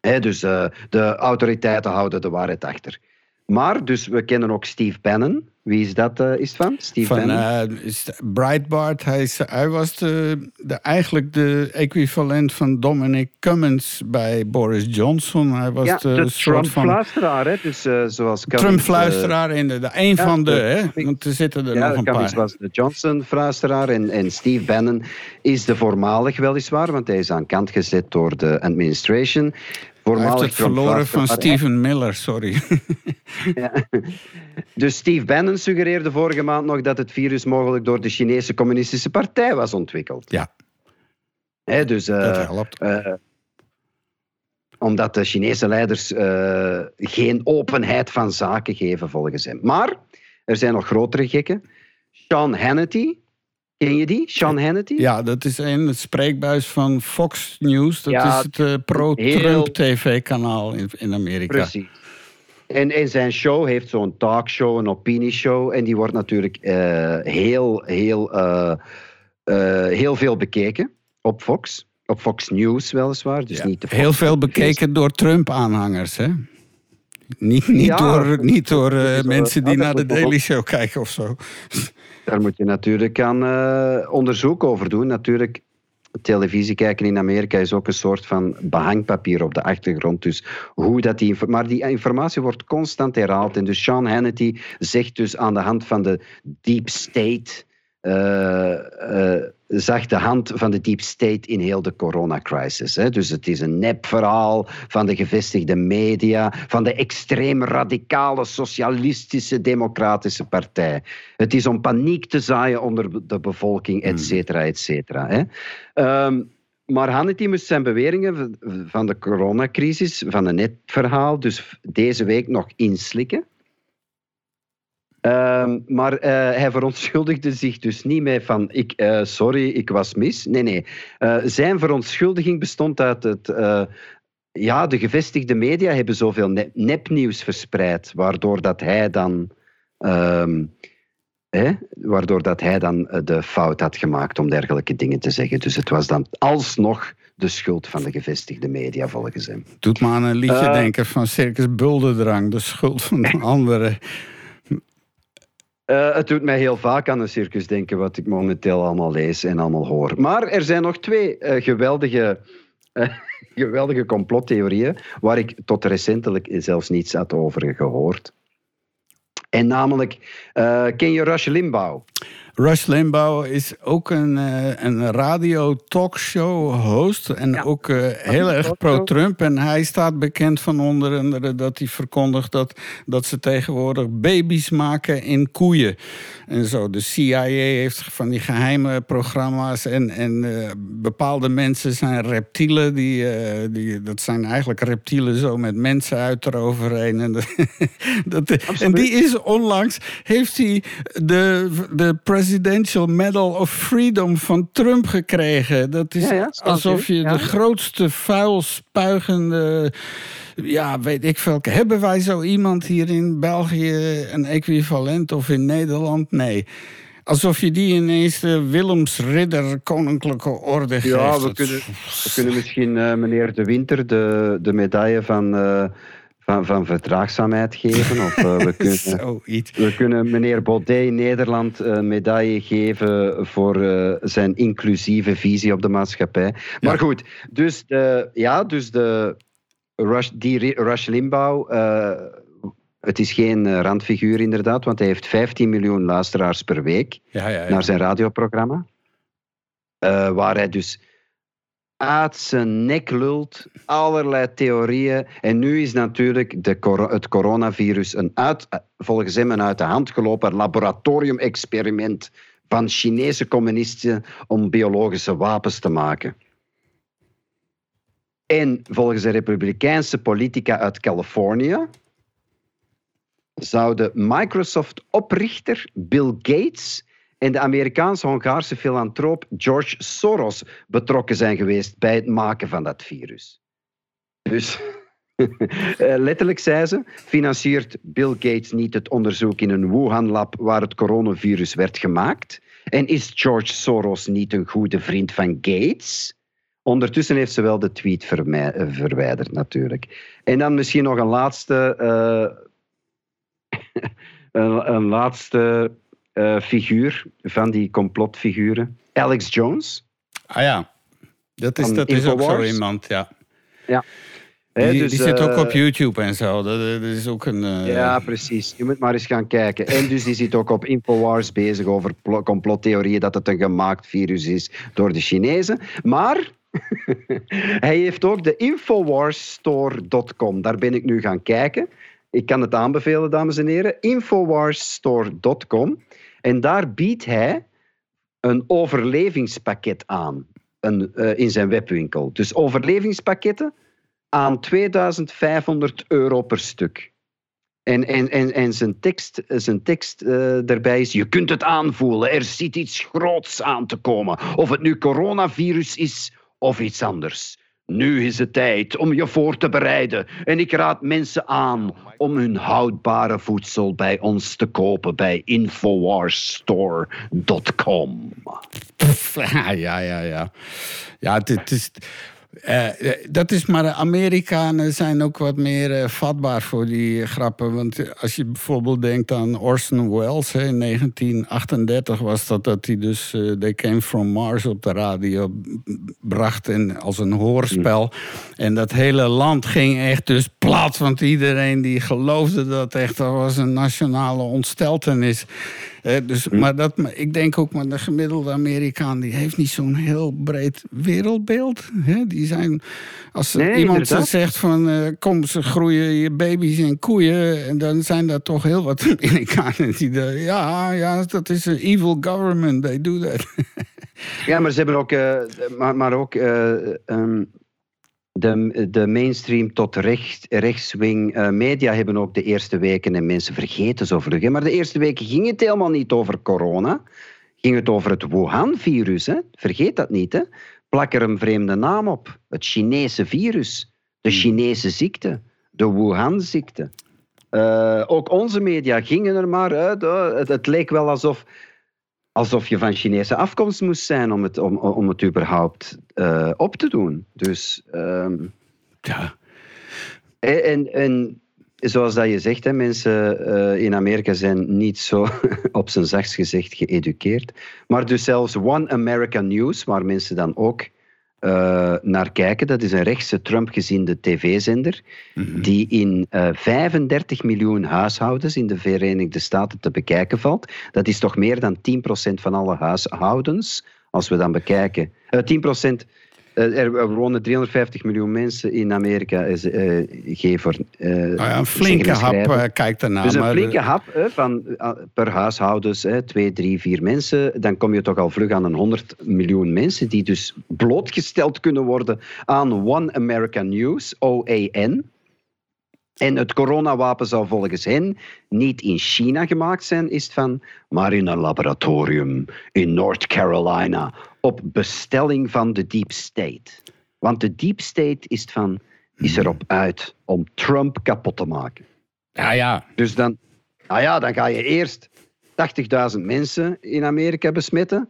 ja. Dus eh, de autoriteiten houden de waarheid achter. Maar, dus we kennen ook Steve Bannon. Wie is dat? eh, is van? Steve Van Bannon? is- Breitbart, hij, is, hij was de, de, eigenlijk de equivalent van Dominic Cummings bij Boris Johnson. Hij was ja, de, de Trump-fluisteraar. hè, Dus, eh, zoals Trump-fluisteraar. inderdaad. Een ja, van de, hè? Want er zitten er ja, nog een Cummings paar. was de Johnson-fluisteraar. En, en Steve Bannon is de voormalig weliswaar, want hij is aan kant gezet door de administration. Hij heeft het verloren van. Steven Miller, sorry. Ja. Dus Steve Bannon suggereerde vorige maand nog dat het virus mogelijk door de Chinese Communistische Partij was ontwikkeld. Ja. Hè, dus, eh, Dat helpt. eh, omdat de Chinese leiders eh, geen openheid van zaken geven, volgens hem. Maar er zijn nog grotere gekken. Sean Hannity, ken je die? Sean Hannity? Ja, dat is een het spreekbuis van Fox News. Dat Ja, is het eh, pro-Trump heel- TV-kanaal in, in Amerika. Precies. En, en zijn show heeft zo'n talkshow, een opinieshow. En die wordt natuurlijk eh, heel, heel, eh, heel veel bekeken op Fox. Op Fox News weliswaar. Dus Ja, niet de Heel Fox- veel bekeken door Trump-aanhangers, hè? Niet, niet Ja, door, niet door mensen die naar de Daily Show kijken of zo. Daar moet je natuurlijk aan eh, onderzoek over doen. Natuurlijk, televisie kijken in Amerika is ook een soort van behangpapier op de achtergrond. Dus hoe dat die, maar die informatie wordt constant herhaald. En dus Sean Hannity zegt dus aan de hand van de deep state. eh, eh, zag de hand van de deep state in heel de coronacrisis. Hè. Dus het is een nepverhaal van de gevestigde media, van de extreem radicale socialistische democratische partij. Het is om paniek te zaaien onder de bevolking, et cetera, et cetera. Hè. Ehm, maar Hannity moest zijn beweringen van de coronacrisis, van een nepverhaal, dus deze week nog inslikken. Ehm, maar eh, hij verontschuldigde zich dus niet mee van ik, eh, sorry, ik was mis. Nee, nee. Eh, zijn verontschuldiging bestond uit het... ja, de gevestigde media hebben zoveel nep- nepnieuws verspreid, waardoor dat hij dan... ehm, hè, waardoor dat hij dan de fout had gemaakt om dergelijke dingen te zeggen. Dus het was dan alsnog de schuld van de gevestigde media, volgens hem. Doet me aan een liedje denken van Circus Bulderdrang. De schuld van de anderen. Eh, het doet mij heel vaak aan een circus denken, wat ik momenteel allemaal lees en allemaal hoor. Maar er zijn nog twee eh, geweldige, eh, geweldige complottheorieën, waar ik tot recentelijk zelfs niets had over gehoord. En namelijk, ken je Rush Limbaugh? Rush Limbaugh is ook een, eh, een radio-talkshow-host. En ook eh, heel erg talkshow. pro-Trump. En hij staat bekend van onder andere dat hij verkondigt dat, dat ze tegenwoordig baby's maken in koeien. En zo. De CIA heeft van die geheime programma's. En, en eh, bepaalde mensen zijn reptielen. Die, die, dat zijn eigenlijk reptielen zo met mensen uit eroverheen. En, dat, en die is onlangs, heeft hij de, de Presidential Medal of Freedom van Trump gekregen. Dat is Ja, ja, snap alsof je, ja. de grootste vuilspuigende... Ja, weet ik veel. Hebben wij zo iemand hier in België een equivalent of in Nederland? Nee. Alsof je die ineens de Willems Ridder Koninklijke Orde geeft. Ja, we kunnen, we kunnen misschien eh, meneer De Winter de, de medaille van, eh, van, van verdraagzaamheid geven. Of eh, we kunnen... We kunnen meneer Baudet in Nederland een medaille geven voor eh, zijn inclusieve visie op de maatschappij. Maar goed, dus de, ja, dus de Rush, die Rush Limbaugh, eh, het is geen eh, randfiguur inderdaad, want hij heeft 15 miljoen luisteraars per week Ja, ja, ja. naar zijn radioprogramma. Eh, waar hij dus uit zijn nek lult, allerlei theorieën. En nu is natuurlijk de, het coronavirus een uit, volgens hem een uit de hand gelopen laboratorium-experiment van Chinese communisten om biologische wapens te maken. En volgens een republikeinse politica uit Californië zouden Microsoft-oprichter Bill Gates en de Amerikaans-Hongaarse filantroop George Soros betrokken zijn geweest bij het maken van dat virus. Dus eh, letterlijk zei ze, financiert Bill Gates niet het onderzoek in een Wuhan-lab waar het coronavirus werd gemaakt? En is George Soros niet een goede vriend van Gates? Ondertussen heeft ze wel de tweet eh, verwijderd, natuurlijk. En dan misschien nog een laatste, eh, een laatste eh, figuur van die complotfiguren. Alex Jones. Ah ja, dat is, dat is ook zo iemand, ja. Die, dus, die zit ook eh, op YouTube en zo. Dat, dat is ook een... eh, Ja, precies. Je moet maar eens gaan kijken. En dus die zit ook op Infowars bezig over plo- complottheorieën dat het een gemaakt virus is door de Chinezen. Maar hij heeft ook de Infowarsstore.com. Daar ben ik nu gaan kijken. Ik kan het aanbevelen, dames en heren. Infowarsstore.com. En daar biedt hij een overlevingspakket aan een, eh, in zijn webwinkel. Dus overlevingspakketten aan 2500 euro per stuk. En, en, en, en zijn tekst, zijn tekst eh, daarbij is: Je kunt het aanvoelen, er zit iets groots aan te komen. Of het nu coronavirus is of iets anders. Nu is het tijd om je voor te bereiden. En ik raad mensen aan om hun houdbare voedsel bij ons te kopen bij infowarsstore.com. Ja, ja, ja. Ja, het, het is. Eh, eh, dat is maar de Amerikanen zijn ook wat meer eh, vatbaar voor die grappen. Want als je bijvoorbeeld denkt aan Orson Welles, hè, in 1938 was dat dat hij dus eh, They Came From Mars op de radio bracht en als een hoorspel. En dat hele land ging echt dus plat, want iedereen die geloofde dat echt, dat was een nationale ontsteltenis. Eh, dus, Maar dat, ik denk ook, maar de gemiddelde Amerikaan die heeft niet zo'n heel breed wereldbeeld. Hè? Die zijn, als Nee, iemand inderdaad. zegt van eh, kom, ze groeien je baby's en koeien. En dan zijn er toch heel wat Amerikanen die de, ja, ja, dat is een evil government, they do that. Ja, maar ze hebben ook, eh, maar, maar ook eh, ehm, de, de mainstream tot recht, rechtswing media hebben ook de eerste weken, en mensen vergeten zo vlug, hè, maar de eerste weken ging het helemaal niet over corona. Ging het over het Wuhan-virus. hè? Vergeet dat niet. Hè? Plak er een vreemde naam op. Het Chinese virus. De Chinese ziekte. De Wuhan-ziekte. Eh, ook onze media gingen er maar uit. het leek wel alsof, alsof je van Chinese afkomst moest zijn om het, om, om het überhaupt eh, op te doen. Dus, ehm, ja. en, en zoals dat je zegt, hè, mensen eh, in Amerika zijn niet zo, op zijn zachtst gezegd, geëduceerd. Maar dus zelfs One America News, waar mensen dan ook eh, naar kijken, dat is een rechtse Trump-gezinde tv-zender, die in eh, 35 miljoen huishoudens in de Verenigde Staten te bekijken valt. Dat is toch meer dan 10% van alle huishoudens, als we dan bekijken. Eh 10%. Eh, er, wonen 350 miljoen mensen in Amerika. Is, eh eh, Nou ja, een flinke hap eh, kijkt daarna. Dus een flinke hap hè, van, eh, per huishoudens, twee, drie, vier mensen. Dan kom je toch al vlug aan een 100 miljoen mensen die dus blootgesteld kunnen worden aan One American News, OAN. En het coronawapen zou volgens hen niet in China gemaakt zijn, is het van, maar in een laboratorium in North Carolina op bestelling van de Deep State. Want de Deep State is van, is erop uit om Trump kapot te maken. ja, ja. Dus dan, nou ja, dan ga je eerst 80.000 mensen in Amerika besmetten,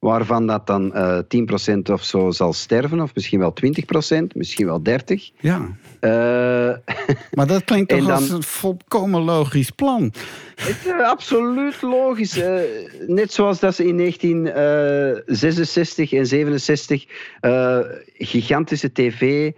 waarvan dat dan eh 10% of zo zal sterven, of misschien wel 20%, misschien wel 30%. ja. Eh, Maar dat klinkt toch dan- als een volkomen logisch plan. het eh, absoluut logisch. net zoals dat ze in 1966 en 67 eh, gigantische tv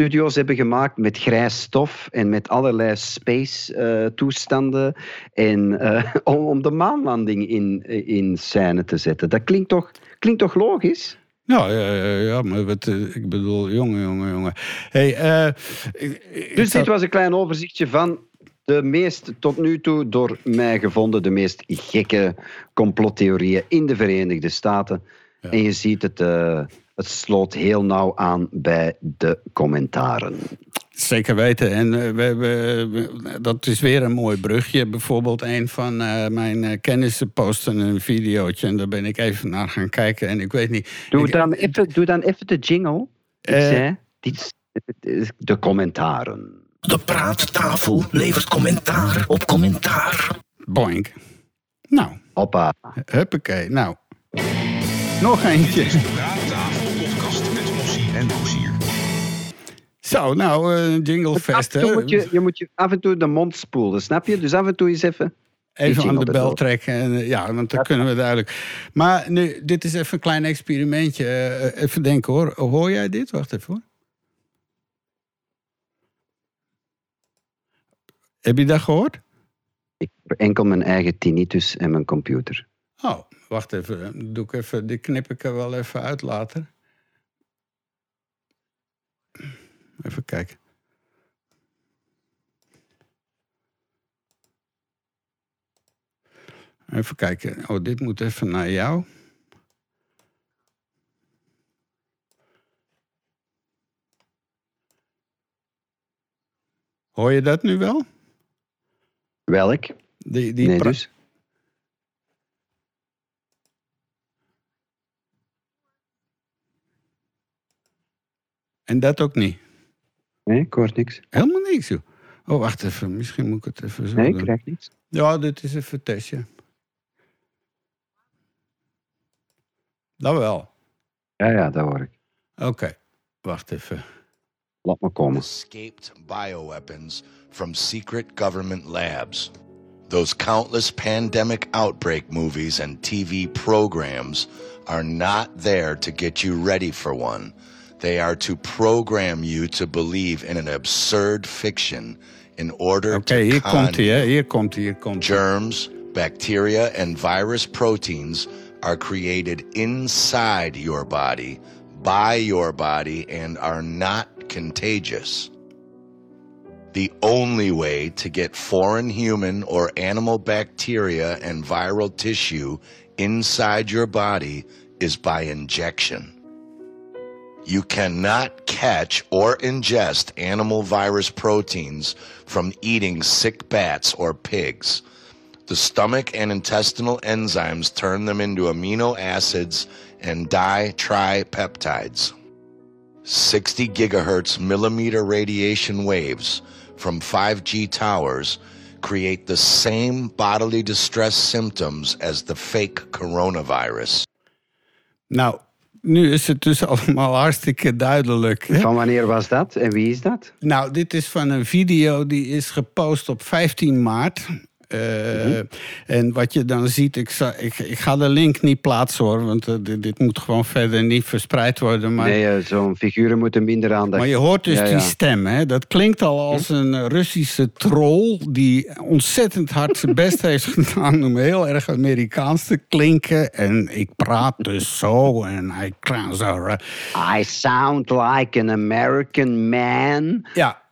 studio's hebben gemaakt met grijs stof en met allerlei space-toestanden. en eh, om, om de maanlanding in, in scène te zetten. Dat klinkt toch, klinkt toch logisch? Ja, ja, ja, maar wat, eh, ik bedoel, jongen, jongen, jongen. Hey, eh, ik- ik Dus dit was een klein overzichtje van de meest tot nu toe door mij gevonden, de meest gekke complottheorieën in de Verenigde Staten. En je ziet het, eh, het sloot heel nauw aan bij de commentaren. Zeker weten. En eh, we, hebben- we- dat is weer een mooi brugje. Bijvoorbeeld een van eh, mijn eh, kennissen postte een videootje... en daar ben ik even naar gaan kijken en ik weet niet... Doe, ik- dan, even, doe dan even de jingle. Ik Eh. zei, dit is de commentaren. De praattafel levert commentaar op commentaar. Boink. Nou, Hoppa. huppakee. Nou, nog eentje. Zo, nou, eh jinglefest, toe hè. moet je, je moet je af en toe de mond spoelen, snap je? Dus af en toe eens even... Even aan de bel trekken. En, eh, ja, want dan kunnen we duidelijk. Maar nu, dit is even een klein experimentje. Eh, even denken hoor. Hoor jij dit? Wacht even hoor. Heb je dat gehoord? Ik hoor enkel mijn eigen tinnitus en mijn computer. Oh, wacht even. Doe ik even. Die knip ik er wel even uit later. Even kijken. Even kijken. Oh, dit moet even naar jou. Hoor je dat nu wel? Welk? Die, die Nee, dus. En dat ook niet? Nee, ik hoor niks. Helemaal niks, joh. Oh, wacht even. Misschien moet ik het even zo Nee, ik doen. krijg niks. Ja, dit is even een testje. Dat wel. Ja, ja, dat hoor ik. Oké, wacht even. Laat me komen. escaped bioweapons from secret government labs. Those countless pandemic outbreak movies and TV programs are not there to get you ready for one. They are to program you to believe in an absurd fiction in order Oké, to hier komt hij, hè. Hier komt hier komt. Germs, bacteria, and virus proteins are created inside your body, by your body, and are not contagious. The only way to get foreign human or animal bacteria and viral tissue inside your body is by injection. You cannot catch or ingest animal virus proteins from eating sick bats or pigs. The stomach and intestinal enzymes turn them into amino acids and ditripeptides. 60 gigahertz millimeter radiation waves from 5G towers create the same bodily distress symptoms as the fake coronavirus. Nou, nu is het dus allemaal hartstikke duidelijk. hè. Van wanneer was dat en wie is dat? Nou, dit is van een video die is gepost op 15 maart. Eh, En wat je dan ziet, ik, ik, ik ga de link niet plaatsen hoor, want eh, dit, dit moet gewoon verder niet verspreid worden. Maar, Nee, eh, zo'n figuren moeten minder aandacht. maar je hoort dus Ja, die ja. stem, hè? dat klinkt al als een Russische troll die ontzettend hard zijn best heeft gedaan om heel erg Amerikaans te klinken. En ik praat dus zo en hij klinkt zo. I sound like an American man. Ja.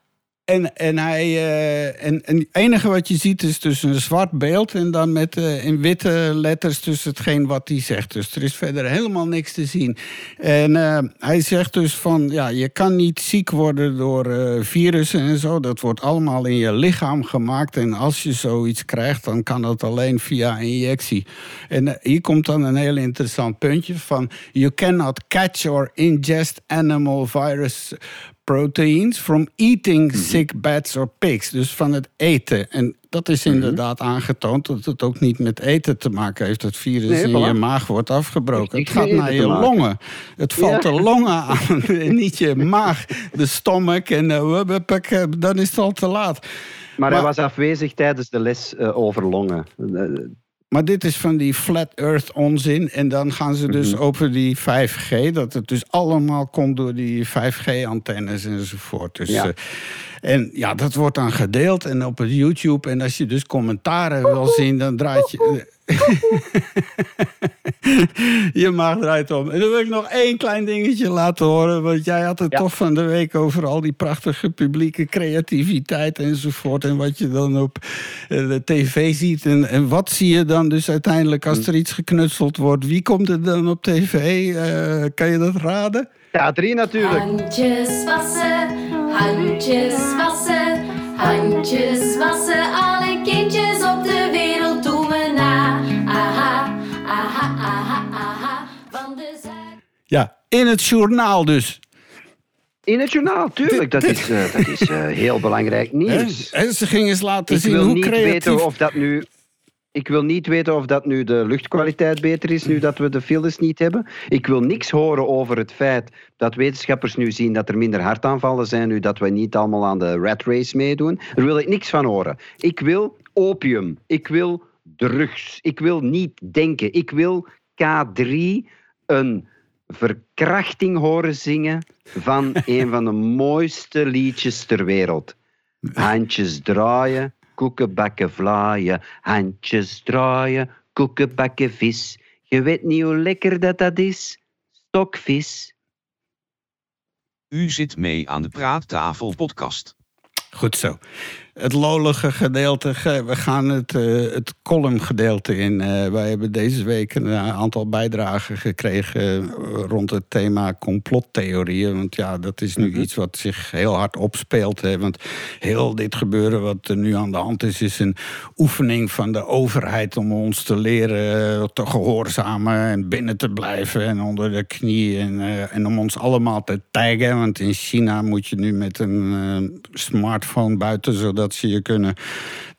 En, en, hij, eh, en, en het enige wat je ziet is dus een zwart beeld... en dan met eh, in witte letters dus hetgeen wat hij zegt. Dus er is verder helemaal niks te zien. En eh, hij zegt dus van... ja, je kan niet ziek worden door virussen en zo. Dat wordt allemaal in je lichaam gemaakt. En als je zoiets krijgt, dan kan dat alleen via injectie. En hier komt dan een heel interessant puntje van... you cannot catch or ingest animal virus proteins from eating sick bats or pigs. Dus van het eten. En dat is inderdaad aangetoond dat het ook niet met eten te maken heeft. Dat virus Nee, in je maag wordt afgebroken. Het gaat naar je longen. Het valt Ja. de longen aan. en niet je maag, de stomach. En eh, eh, dan is het al te laat. Maar, hij was afwezig tijdens de les eh, over longen. Maar dit is van die flat earth onzin. En dan gaan ze dus Mhm. over die 5G. Dat het dus allemaal komt door die 5G-antennes enzovoort. Dus, Ja. eh, en ja, dat wordt dan gedeeld en op het YouTube. En als je dus commentaren wil zien, dan draait je... je maag draait om. En dan wil ik nog één klein dingetje laten horen. Want jij had het Ja. toch van de week over al die prachtige publieke creativiteit enzovoort. En wat je dan op eh, de tv ziet. En, en wat zie je dan dus uiteindelijk als er iets geknutseld wordt? Wie komt er dan op tv? Eh, kan je dat raden? Ja, drie natuurlijk. Handjes wassen, handjes wassen, handjes wassen. In het journaal dus. In het journaal, tuurlijk. Dat is, eh, dat is eh, heel belangrijk nieuws. En ze gingen eens laten Ik zien wil hoe niet creatief... weten of dat nu... Ik wil niet weten of dat nu de luchtkwaliteit beter is, nu dat we de files niet hebben. Ik wil niks horen over het feit dat wetenschappers nu zien dat er minder hartaanvallen zijn, nu dat we niet allemaal aan de rat race meedoen. Daar wil ik niks van horen. Ik wil opium. Ik wil drugs. Ik wil niet denken. Ik wil K3 een verkrachting horen zingen van een van de mooiste liedjes ter wereld. Handjes draaien, koekenbakken vlaaien. Handjes draaien, koekenbakken vis. Je weet niet hoe lekker dat dat is. Stokvis. U zit mee aan de Praattafel podcast. Goed zo. Het lolige gedeelte. ge- We gaan het, eh het columngedeelte in. Eh, wij hebben deze week een eh, aantal bijdragen gekregen rond het thema complottheorieën. Want ja, dat is nu iets wat zich heel hard opspeelt. Hè. Want heel dit gebeuren wat er nu aan de hand is, is een oefening van de overheid om ons te leren te gehoorzamen en binnen te blijven en onder de knie. En, en om ons allemaal te taggen. Want in China moet je nu met een smartphone buiten, zodat ze je kunnen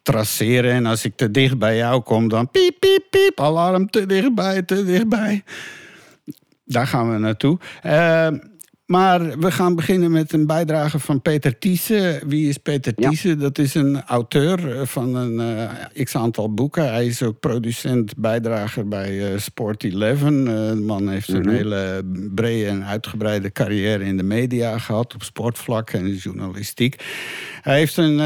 traceren. En als ik te dicht bij jou kom, dan piep, piep, piep, alarm te dichtbij, te dichtbij. Daar gaan we naartoe. Eh, maar we gaan beginnen met een bijdrage van Peter Thiessen. Wie is Peter Thiessen? Dat is een auteur eh, van een eh, x-aantal boeken. Hij is ook producent, bijdrager bij eh, Sport 11. Eh, de man heeft een Mhm. hele brede en uitgebreide carrière in de media gehad... op sportvlak en journalistiek. Hij heeft een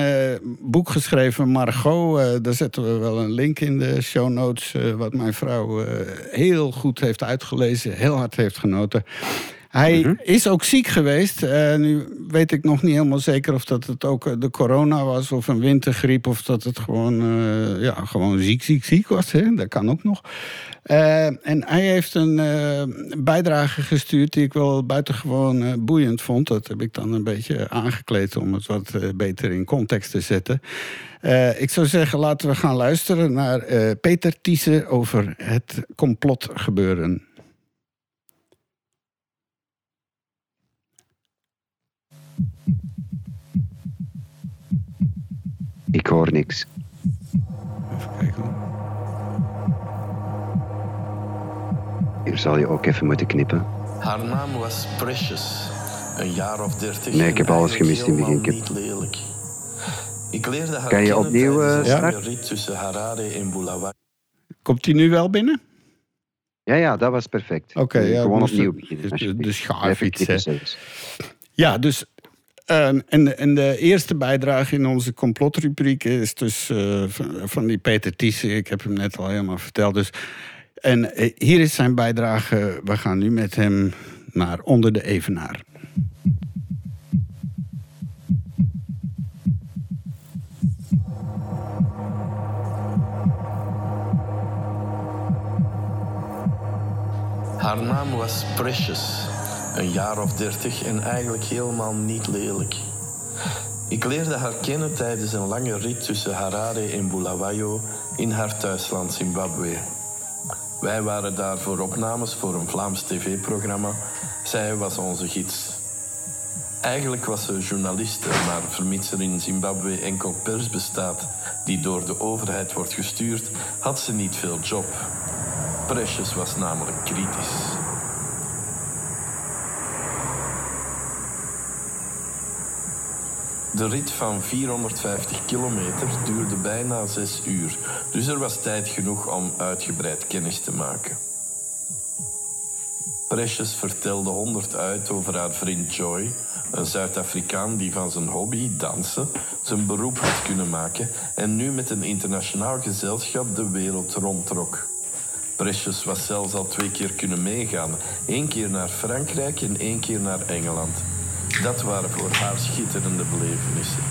boek geschreven, Margot. daar zetten we wel een link in de show notes... wat mijn vrouw heel goed heeft uitgelezen, heel hard heeft genoten... Hij is ook ziek geweest. Eh, nu weet ik nog niet helemaal zeker of dat het ook eh, de corona was of een wintergriep of dat het gewoon, eh, ja, gewoon ziek, ziek, ziek was. Hè? Dat kan ook nog. En hij heeft een bijdrage gestuurd die ik wel buitengewoon boeiend vond. Dat heb ik dan een beetje aangekleed om het wat beter in context te zetten. Ik zou zeggen, laten we gaan luisteren naar Peter Thiessen over het complotgebeuren. Ik hoor niks. Even kijken. Hier zal je ook even moeten knippen. Haar naam was Precious. Een jaar of dertig. Nee, ik heb alles gemist in het begin. niet lelijk. Ik leerde haar Kan je opnieuw, tijdens eh, een lange start? rit tussen Harare en Bulawayo. Komt hij nu wel binnen? Ja, ja, dat was perfect. Oké, ja, Gewoon opnieuw beginnen. alsjeblieft. schaaf Even iets, knippen hè. zelfs. Ja, dus. En, de, en de eerste bijdrage in onze complotrubriek is dus eh, van, van die Peter Thiessen. Ik heb hem net al helemaal verteld. Dus, en eh, hier is zijn bijdrage. We gaan nu met hem naar onder de Evenaar. Haar naam was Precious. Een jaar of dertig en eigenlijk helemaal niet lelijk. Ik leerde haar kennen tijdens een lange rit tussen Harare en Bulawayo in haar thuisland Zimbabwe. Wij waren daar voor opnames voor een Vlaams tv-programma. Zij was onze gids. Eigenlijk was ze journaliste, maar vermits er in Zimbabwe enkel pers bestaat die door de overheid wordt gestuurd, had ze niet veel job. Precious was namelijk kritisch. De rit van 450 kilometer duurde bijna zes uur, dus er was tijd genoeg om uitgebreid kennis te maken. Precious vertelde honderd uit over haar vriend Joy, een Zuid-Afrikaan die van zijn hobby, dansen, zijn beroep had kunnen maken en nu met een internationaal gezelschap de wereld rondtrok. Precious was zelfs al twee keer kunnen meegaan. Eén keer naar Frankrijk en één keer naar Engeland. Dat waren voor haar schitterende belevenissen.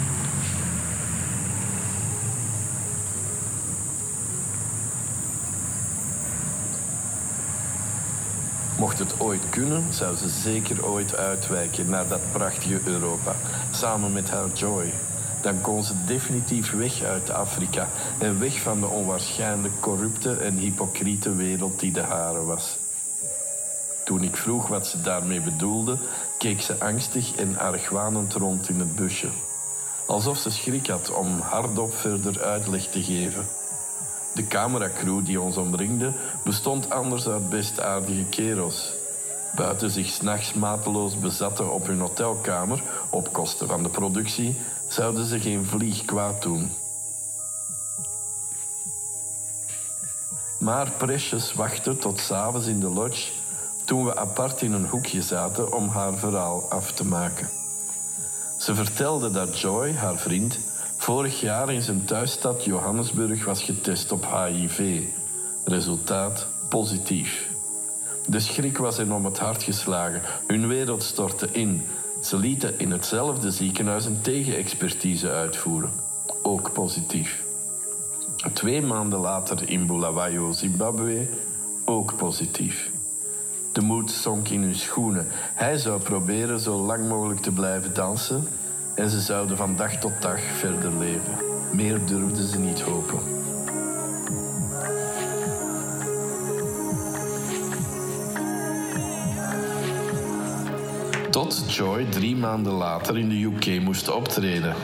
Mocht het ooit kunnen, zou ze zeker ooit uitwijken naar dat prachtige Europa, samen met haar Joy. Dan kon ze definitief weg uit Afrika en weg van de onwaarschijnlijk corrupte en hypocriete wereld die de hare was. Toen ik vroeg wat ze daarmee bedoelde, keek ze angstig en argwanend rond in het busje. Alsof ze schrik had om hardop verder uitleg te geven. De cameracrew die ons omringde bestond anders uit best aardige kerels. Buiten zich s'nachts mateloos bezatten op hun hotelkamer, op kosten van de productie, zouden ze geen vlieg kwaad doen. Maar Precious wachtte tot s'avonds in de lodge toen we apart in een hoekje zaten om haar verhaal af te maken. Ze vertelde dat Joy, haar vriend, vorig jaar in zijn thuisstad Johannesburg was getest op HIV. Resultaat positief. De schrik was hen om het hart geslagen. Hun wereld stortte in. Ze lieten in hetzelfde ziekenhuis een tegenexpertise uitvoeren. ook positief. Twee maanden later in Bulawayo, Zimbabwe, ook positief. De moed zonk in hun schoenen. Hij zou proberen zo lang mogelijk te blijven dansen en ze zouden van dag tot dag verder leven. Meer durfden ze niet hopen. Tot Joy drie maanden later in de UK moest optreden.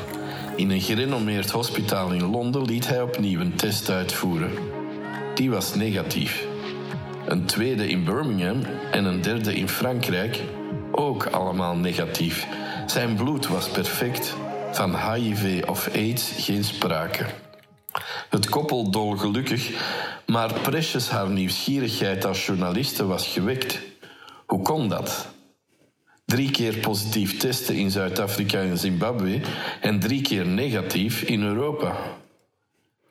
In een gerenommeerd hospitaal in Londen liet hij opnieuw een test uitvoeren. Die was negatief. Een tweede in Birmingham en een derde in Frankrijk, ook allemaal negatief. Zijn bloed was perfect. Van HIV of AIDS geen sprake. Het koppel dolgelukkig, maar Precious haar nieuwsgierigheid als journaliste was gewekt. Hoe kon dat? Drie keer positief testen in Zuid-Afrika en Zimbabwe en drie keer negatief in Europa.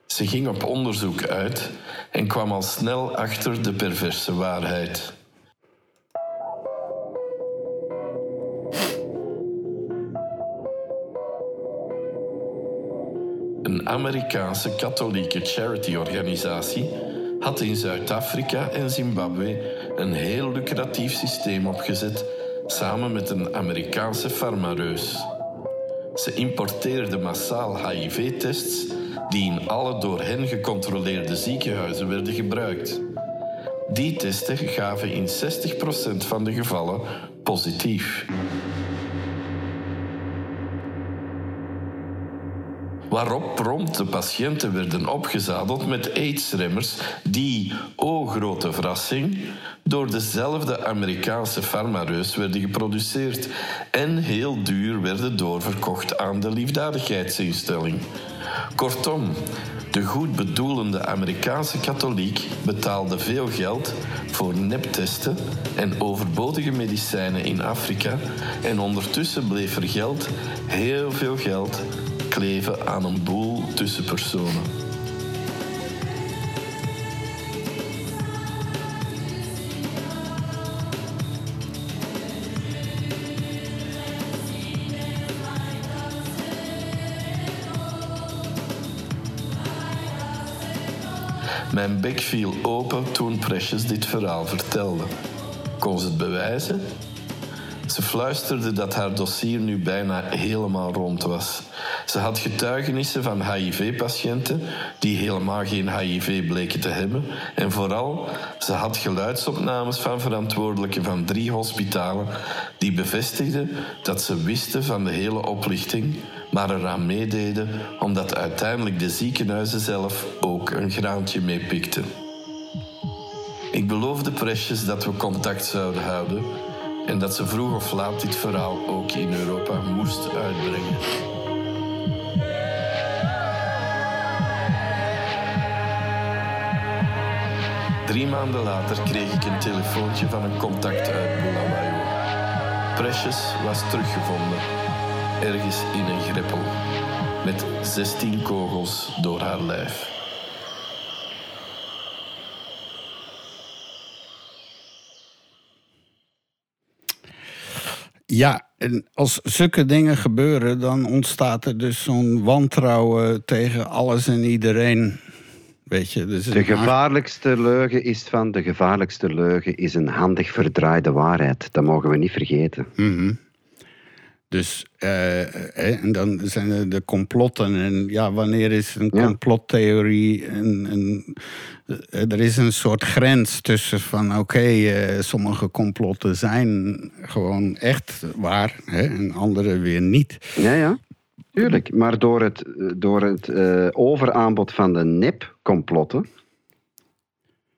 Ze ging op onderzoek uit en kwam al snel achter de perverse waarheid. Een Amerikaanse katholieke charity-organisatie had in Zuid-Afrika en Zimbabwe een heel lucratief systeem opgezet samen met een Amerikaanse farmareus. Ze importeerden massaal HIV-tests die in alle door hen gecontroleerde ziekenhuizen werden gebruikt. Die testen gaven in 60% van de gevallen positief. Waarop prompt de patiënten werden opgezadeld met aidsremmers die, o grote verrassing, door dezelfde Amerikaanse farmareus werden geproduceerd en heel duur werden doorverkocht aan de liefdadigheidsinstelling. Kortom, de goed bedoelende Amerikaanse katholiek betaalde veel geld voor neptesten en overbodige medicijnen in Afrika en ondertussen bleef er geld, heel veel geld, kleven aan een boel tussenpersonen. Mijn bek viel open toen Precious dit verhaal vertelde. Kon ze het bewijzen? Ze fluisterde dat haar dossier nu bijna helemaal rond was. Ze had getuigenissen van HIV-patiënten die helemaal geen HIV bleken te hebben. En vooral, ze had geluidsopnames van verantwoordelijken van drie hospitalen die bevestigden dat ze wisten van de hele oplichting, maar eraan meededen omdat uiteindelijk de ziekenhuizen zelf ook een graantje meepikten. Ik beloofde Precious dat we contact zouden houden en dat ze vroeg of laat dit verhaal ook in Europa moest uitbrengen. Drie maanden later kreeg ik een telefoontje van een contact uit Bulawayo. Precious was teruggevonden, ergens in een greppel, met 16 kogels door haar lijf. Ja, en als zulke dingen gebeuren, dan ontstaat er dus zo'n wantrouwen tegen alles en iedereen. Weet je, dus De gevaarlijkste leugen is van de gevaarlijkste leugen is een handig verdraaide waarheid. Dat mogen we niet vergeten. Mhm. Dus, eh, eh, en dan zijn er de complotten. En ja, wanneer is een complottheorie? En, en, eh, er is een soort grens tussen van, oké, eh, sommige complotten zijn gewoon echt waar, hè, en andere weer niet. Ja, ja. Tuurlijk. Maar door het, door het eh, overaanbod van de nep-complotten,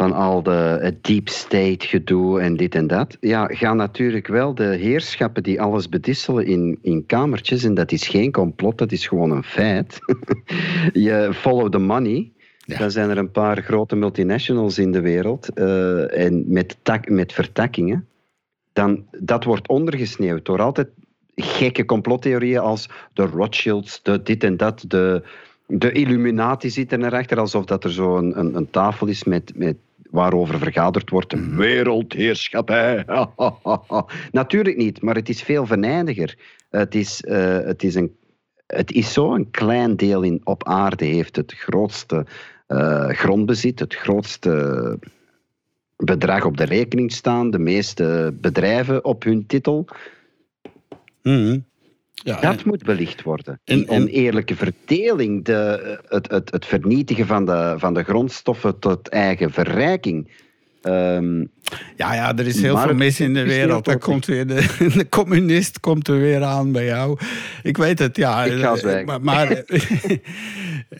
van al de, het deep state gedoe en dit en dat, ja, gaan natuurlijk wel de heerschappen die alles bedisselen in, in kamertjes, en dat is geen complot, dat is gewoon een feit. Je follow the money. Dan zijn er een paar grote multinationals in de wereld eh, en met, tak, met vertakkingen. Dan, dat wordt ondergesneeuwd door altijd gekke complottheorieën als de Rothschilds, de dit en dat, de, de Illuminati zitten erachter, alsof dat er zo een, een, een tafel is met, met, waarover vergaderd wordt. Een wereldheerschappij. Natuurlijk niet, maar het is veel venijniger. Het is, eh, het is een, het is zo'n klein deel in, op aarde heeft het grootste eh, grondbezit, het grootste bedrag op de rekening staan, de meeste bedrijven op hun titel. Mhm. Ja, Dat moet belicht worden. en- Die en- oneerlijke verdeling, de, het, het, het vernietigen van de, van de grondstoffen tot eigen verrijking. Ehm, Ja, ja, er is heel veel mis in de wereld. Daar komt weer de, de communist komt er weer aan bij jou. Ik weet het, ja. Ik eh. Maar, maar,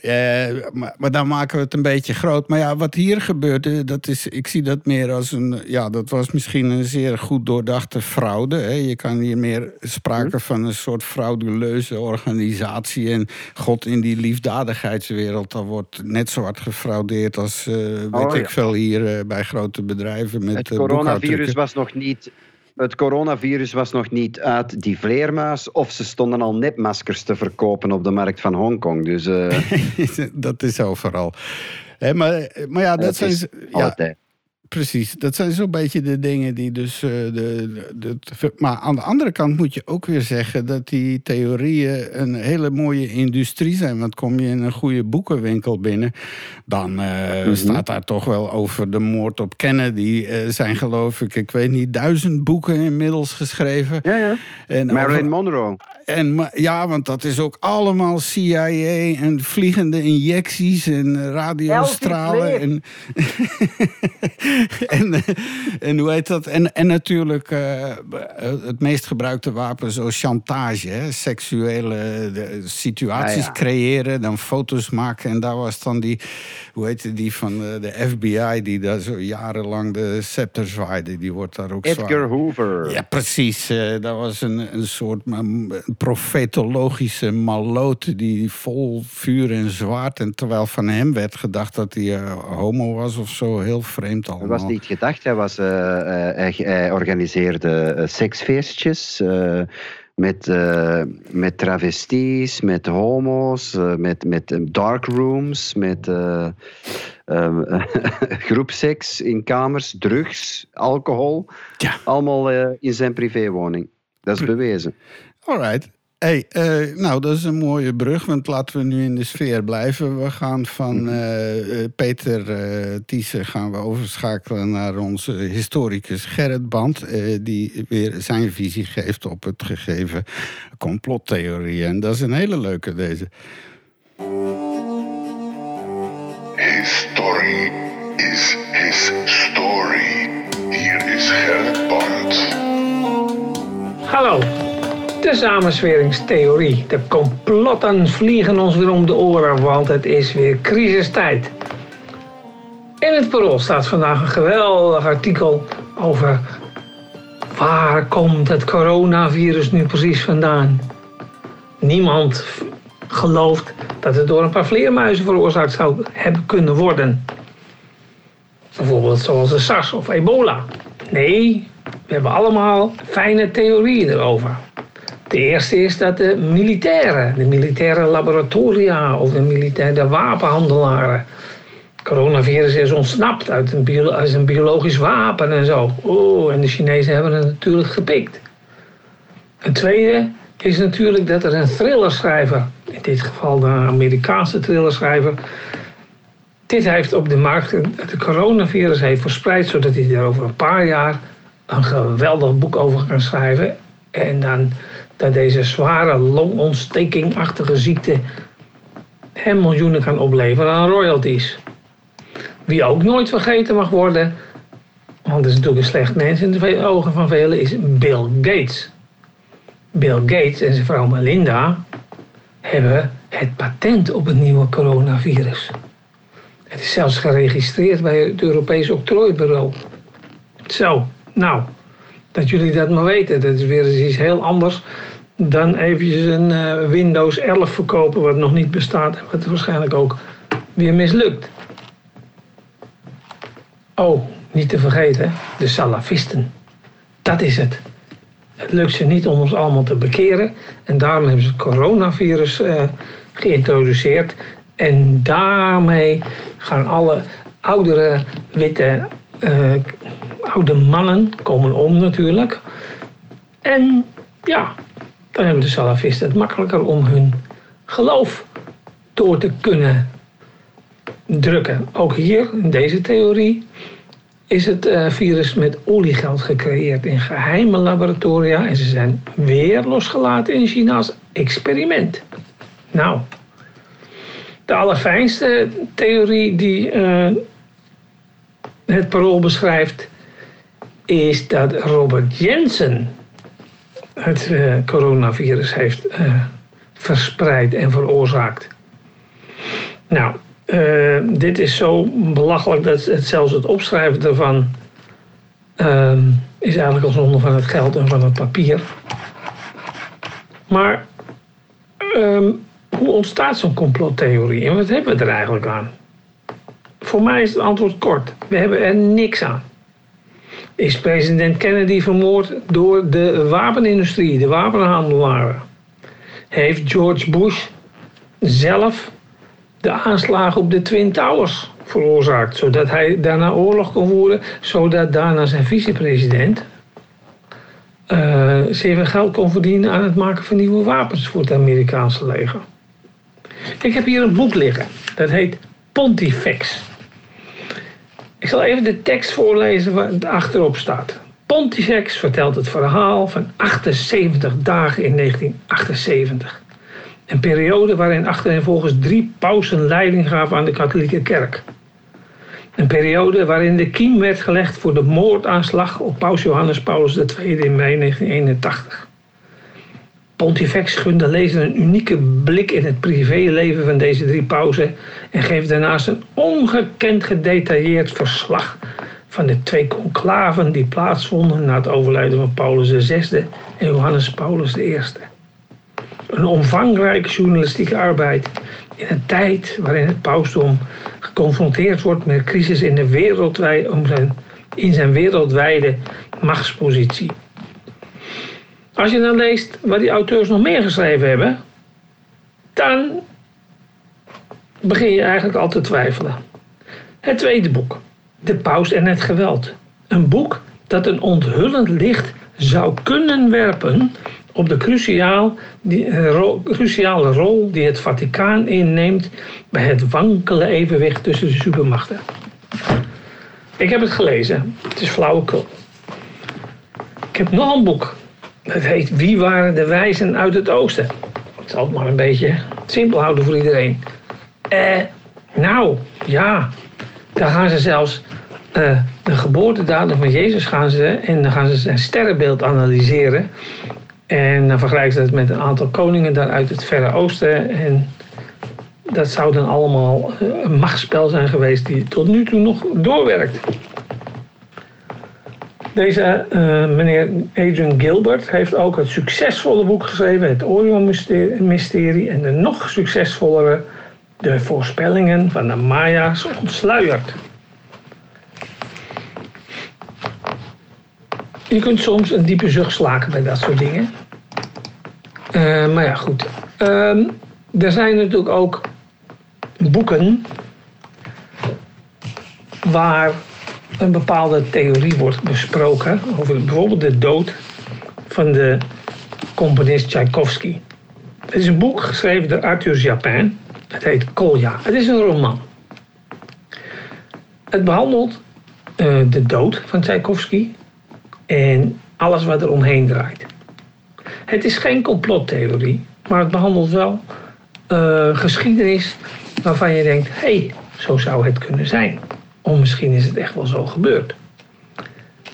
eh, maar, maar dan maken we het een beetje groot. Maar ja, wat hier gebeurde, dat is, ik zie dat meer als een... Ja, dat was misschien een zeer goed doordachte fraude. Hè. Je kan hier meer sprake Hm. van een soort frauduleuze organisatie. En god, in die liefdadigheidswereld... daar wordt net zo hard gefraudeerd als, eh, weet Oh, ik ja. veel, hier eh, bij grote bedrijven. Met, het eh, coronavirus was nog niet. Het coronavirus was nog niet uit die vleermuis, of ze stonden al nepmaskers te verkopen op de markt van Hongkong. Dus eh, dat is overal. Maar, maar ja, dat zijn. is Ja, altijd. Precies. Dat zijn zo'n beetje de dingen die dus. eh, de, de, de- maar aan de andere kant moet je ook weer zeggen dat die theorieën een hele mooie industrie zijn. Want kom je in een goede boekenwinkel binnen, dan eh, Mhm. staat daar toch wel over de moord op Kennedy. eh zijn geloof ik, ik weet niet, duizend boeken inmiddels geschreven. Ja, ja. En Marilyn over- Monroe. En, ja, want dat is ook allemaal CIA en vliegende injecties en radiostralen. En, en, eh, en hoe heet dat? En, en natuurlijk eh, het meest gebruikte wapen, zo chantage. Hè? Seksuele de, situaties Ja, ja. creëren, dan foto's maken. En daar was dan die, hoe heet die van eh, de FBI, die daar zo jarenlang de scepter zwaaide. Die wordt daar ook zwaar. Edgar Hoover. Ja, precies. eh, dat was een, een soort profetologische maloot die vol vuur en zwaard. En terwijl van hem werd gedacht dat hij eh, homo was of zo, heel vreemd Dat allemaal. was niet gedacht. Hij, was, eh, eh, hij, hij organiseerde seksfeestjes. met, met travesties, met homo's, met, met eh, dark rooms, met eh, ehm, groepseks in kamers, drugs, alcohol. Ja. Allemaal in zijn privéwoning. Dat is bewezen. Alright. Hey, eh, nou, dat is een mooie brug, want laten we nu in de sfeer blijven. We gaan van eh, eh, Peter eh Thiessen gaan we overschakelen naar onze historicus Gerrit Band, eh, die weer zijn visie geeft op het gegeven complottheorie. En dat is een hele leuke deze. His story is his story. Hier is Gerrit Band. Hallo, de samensweringstheorie. De complotten vliegen ons weer om de oren, want het is weer crisistijd. In het Parool staat vandaag een geweldig artikel over waar komt het coronavirus nu precies vandaan. Niemand gelooft dat het door een paar vleermuizen veroorzaakt zou hebben kunnen worden. Bijvoorbeeld zoals de SARS of ebola. Nee, we hebben allemaal fijne theorieën erover. De eerste is dat de militairen, de militaire laboratoria of de militaire wapenhandelaren. Coronavirus is ontsnapt uit een, uit een biologisch wapen en zo. Oh, en de Chinezen hebben het natuurlijk gepikt. Een tweede is natuurlijk dat er een thrillerschrijver, in dit geval de Amerikaanse thrillerschrijver, dit heeft op de markt het coronavirus heeft verspreid, zodat hij er over een paar jaar een geweldig boek over kan schrijven. En dan dat deze zware longontstekingachtige ziekte hem miljoenen kan opleveren aan royalties. Wie ook nooit vergeten mag worden, want dat is natuurlijk een slecht mens in de ogen van velen, is Bill Gates. Bill Gates en zijn vrouw Melinda hebben het patent op het nieuwe coronavirus. Het is zelfs geregistreerd bij het Europees Octrooibureau. Zo, nou, dat jullie dat maar weten. Dat is weer eens iets heel anders dan eventjes een eh, Windows 11 verkopen wat nog niet bestaat en wat waarschijnlijk ook weer mislukt. Oh, niet te vergeten, de salafisten. Dat is het. Het lukt ze niet om ons allemaal te bekeren. En daarom hebben ze het coronavirus eh, geïntroduceerd. En daarmee gaan alle oudere, witte, eh, oude mannen komen om natuurlijk. En ja, dan hebben de salafisten het makkelijker om hun geloof door te kunnen drukken. Ook hier, in deze theorie, is het eh, virus met oliegeld gecreëerd in geheime laboratoria en ze zijn weer losgelaten in China's experiment. Nou, de allerfijnste theorie die eh, het parool beschrijft, is dat Robert Jensen het eh, coronavirus heeft eh, verspreid en veroorzaakt. Nou, eh, dit is zo belachelijk dat het zelfs het opschrijven ervan ehm, is eigenlijk al zonde van het geld en van het papier. Maar ehm, hoe ontstaat zo'n complottheorie en wat hebben we er eigenlijk aan? Voor mij is het antwoord kort. We hebben er niks aan. Is president Kennedy vermoord door de wapenindustrie, de wapenhandelaren? Heeft George Bush zelf de aanslagen op de Twin Towers veroorzaakt, zodat hij daarna oorlog kon voeren, zodat daarna zijn vicepresident uh, zeer veel geld kon verdienen aan het maken van nieuwe wapens voor het Amerikaanse leger. Ik heb hier een boek liggen, dat heet Pontifex. Ik zal even de tekst voorlezen wat achterop staat. Pontifex vertelt het verhaal van 78 dagen in 1978. Een periode waarin achtereenvolgens drie pausen leiding gaven aan de katholieke kerk. Een periode waarin de kiem werd gelegd voor de moordaanslag op paus Johannes Paulus II in mei 1981. Pontifex gunde lezer een unieke blik in het privéleven van deze drie pausen en geeft daarnaast een ongekend gedetailleerd verslag van de twee conclaven die plaatsvonden na het overlijden van Paulus VI en Johannes Paulus I. Een omvangrijke journalistieke arbeid in een tijd waarin het pausdom geconfronteerd wordt met crisis in, de wereldwij, om zijn, in zijn wereldwijde machtspositie. Als je dan leest wat die auteurs nog meer geschreven hebben, dan begin je eigenlijk al te twijfelen. Het tweede boek, De Paus en het Geweld. Een boek dat een onthullend licht zou kunnen werpen op de cruciaal, die, ro, cruciale rol die het Vaticaan inneemt bij het wankele evenwicht tussen de supermachten. Ik heb het gelezen. Het is flauwekul. Ik heb nog een boek. Het heet Wie waren de wijzen uit het oosten? Ik zal het maar een beetje simpel houden voor iedereen. Eh, nou, ja. Daar gaan ze zelfs uh, de geboortedatum van Jezus gaan ze en dan gaan ze zijn sterrenbeeld analyseren. En dan vergelijken ze het met een aantal koningen daar uit het Verre Oosten. En dat zou dan allemaal eh, een machtsspel zijn geweest die tot nu toe nog doorwerkt. Deze uh, meneer Adrian Gilbert heeft ook het succesvolle boek geschreven, het Orion-mysterie, en de nog succesvollere, de voorspellingen van de Maya's ontsluierd. Je kunt soms een diepe zucht slaken bij dat soort dingen. Uh, maar ja, goed. Uh, er zijn natuurlijk ook boeken waar een bepaalde theorie wordt besproken over bijvoorbeeld de dood van de componist Tchaikovsky. Het is een boek geschreven door Arthur Japin. Het heet Kolja. Het is een roman. Het behandelt uh, de dood van Tchaikovsky en alles wat er omheen draait. Het is geen complottheorie, maar het behandelt wel uh, geschiedenis waarvan je denkt: hé, hey, zo zou het kunnen zijn. Of misschien is het echt wel zo gebeurd.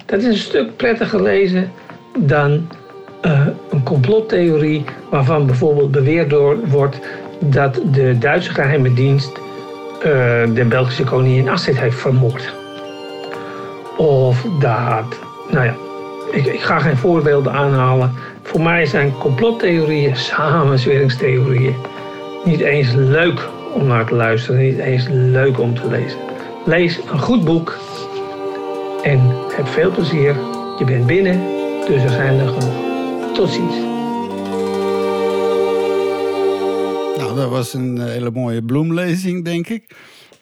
Dat is een stuk prettiger lezen dan uh, een complottheorie waarvan bijvoorbeeld beweerd wordt dat de Duitse geheime dienst uh, de Belgische koningin Astrid heeft vermoord. Of dat, nou ja, ik, ik ga geen voorbeelden aanhalen. Voor mij zijn complottheorieën, samenzweringstheorieën niet eens leuk om naar te luisteren, niet eens leuk om te lezen. Lees een goed boek en heb veel plezier. Je bent binnen, dus er zijn er genoeg. Tot ziens. Nou, dat was een hele mooie bloemlezing, denk ik.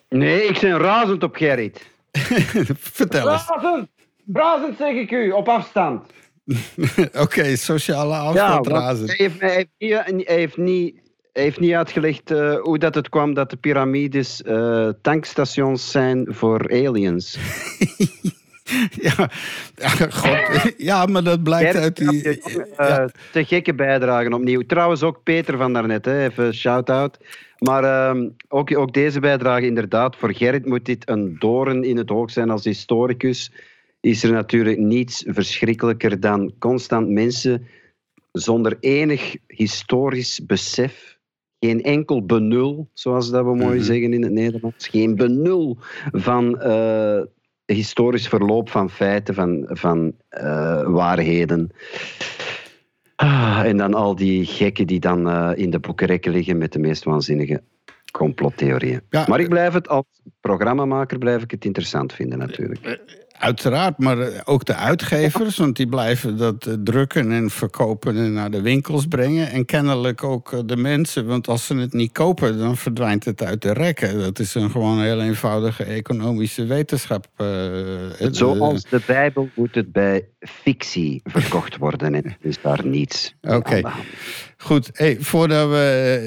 Nee, ik ben razend op Gerrit. Vertel eens. Razend! Razend zeg ik u, op afstand. Oké, okay, sociale afstand ja, razend. Hij heeft, hij heeft, niet, hij heeft niet hij heeft niet uitgelegd eh, hoe dat het kwam dat de piramides eh, tankstations zijn voor aliens. ja, ja, God, ja, maar dat blijkt uit die... Eh, te gekke bijdragen opnieuw. Trouwens ook Peter van daarnet, hè, even shout-out. Maar ehm, ook, ook deze bijdrage inderdaad. Voor Gerrit moet dit een doorn in het oog zijn als historicus. Is er natuurlijk niets verschrikkelijker dan constant mensen zonder enig historisch besef. Geen enkel benul, zoals dat we mooi Mhm. zeggen in het Nederlands. Geen benul van eh, historisch verloop van feiten, van, van eh, waarheden. Ah, en dan al die gekken die dan eh, in de boekenrekken liggen met de meest waanzinnige complottheorieën. maar ik blijf het als programmamaker blijf ik het interessant vinden natuurlijk. Uiteraard, maar eh, ook de uitgevers, want die blijven dat eh, drukken en verkopen en naar de winkels brengen. En kennelijk ook eh, de mensen, want als ze het niet kopen, dan verdwijnt het uit de rekken. Dat is een gewoon heel eenvoudige economische wetenschap. Zoals de Bijbel moet het bij fictie verkocht worden. En is daar niets Oké, goed. Hey, voordat we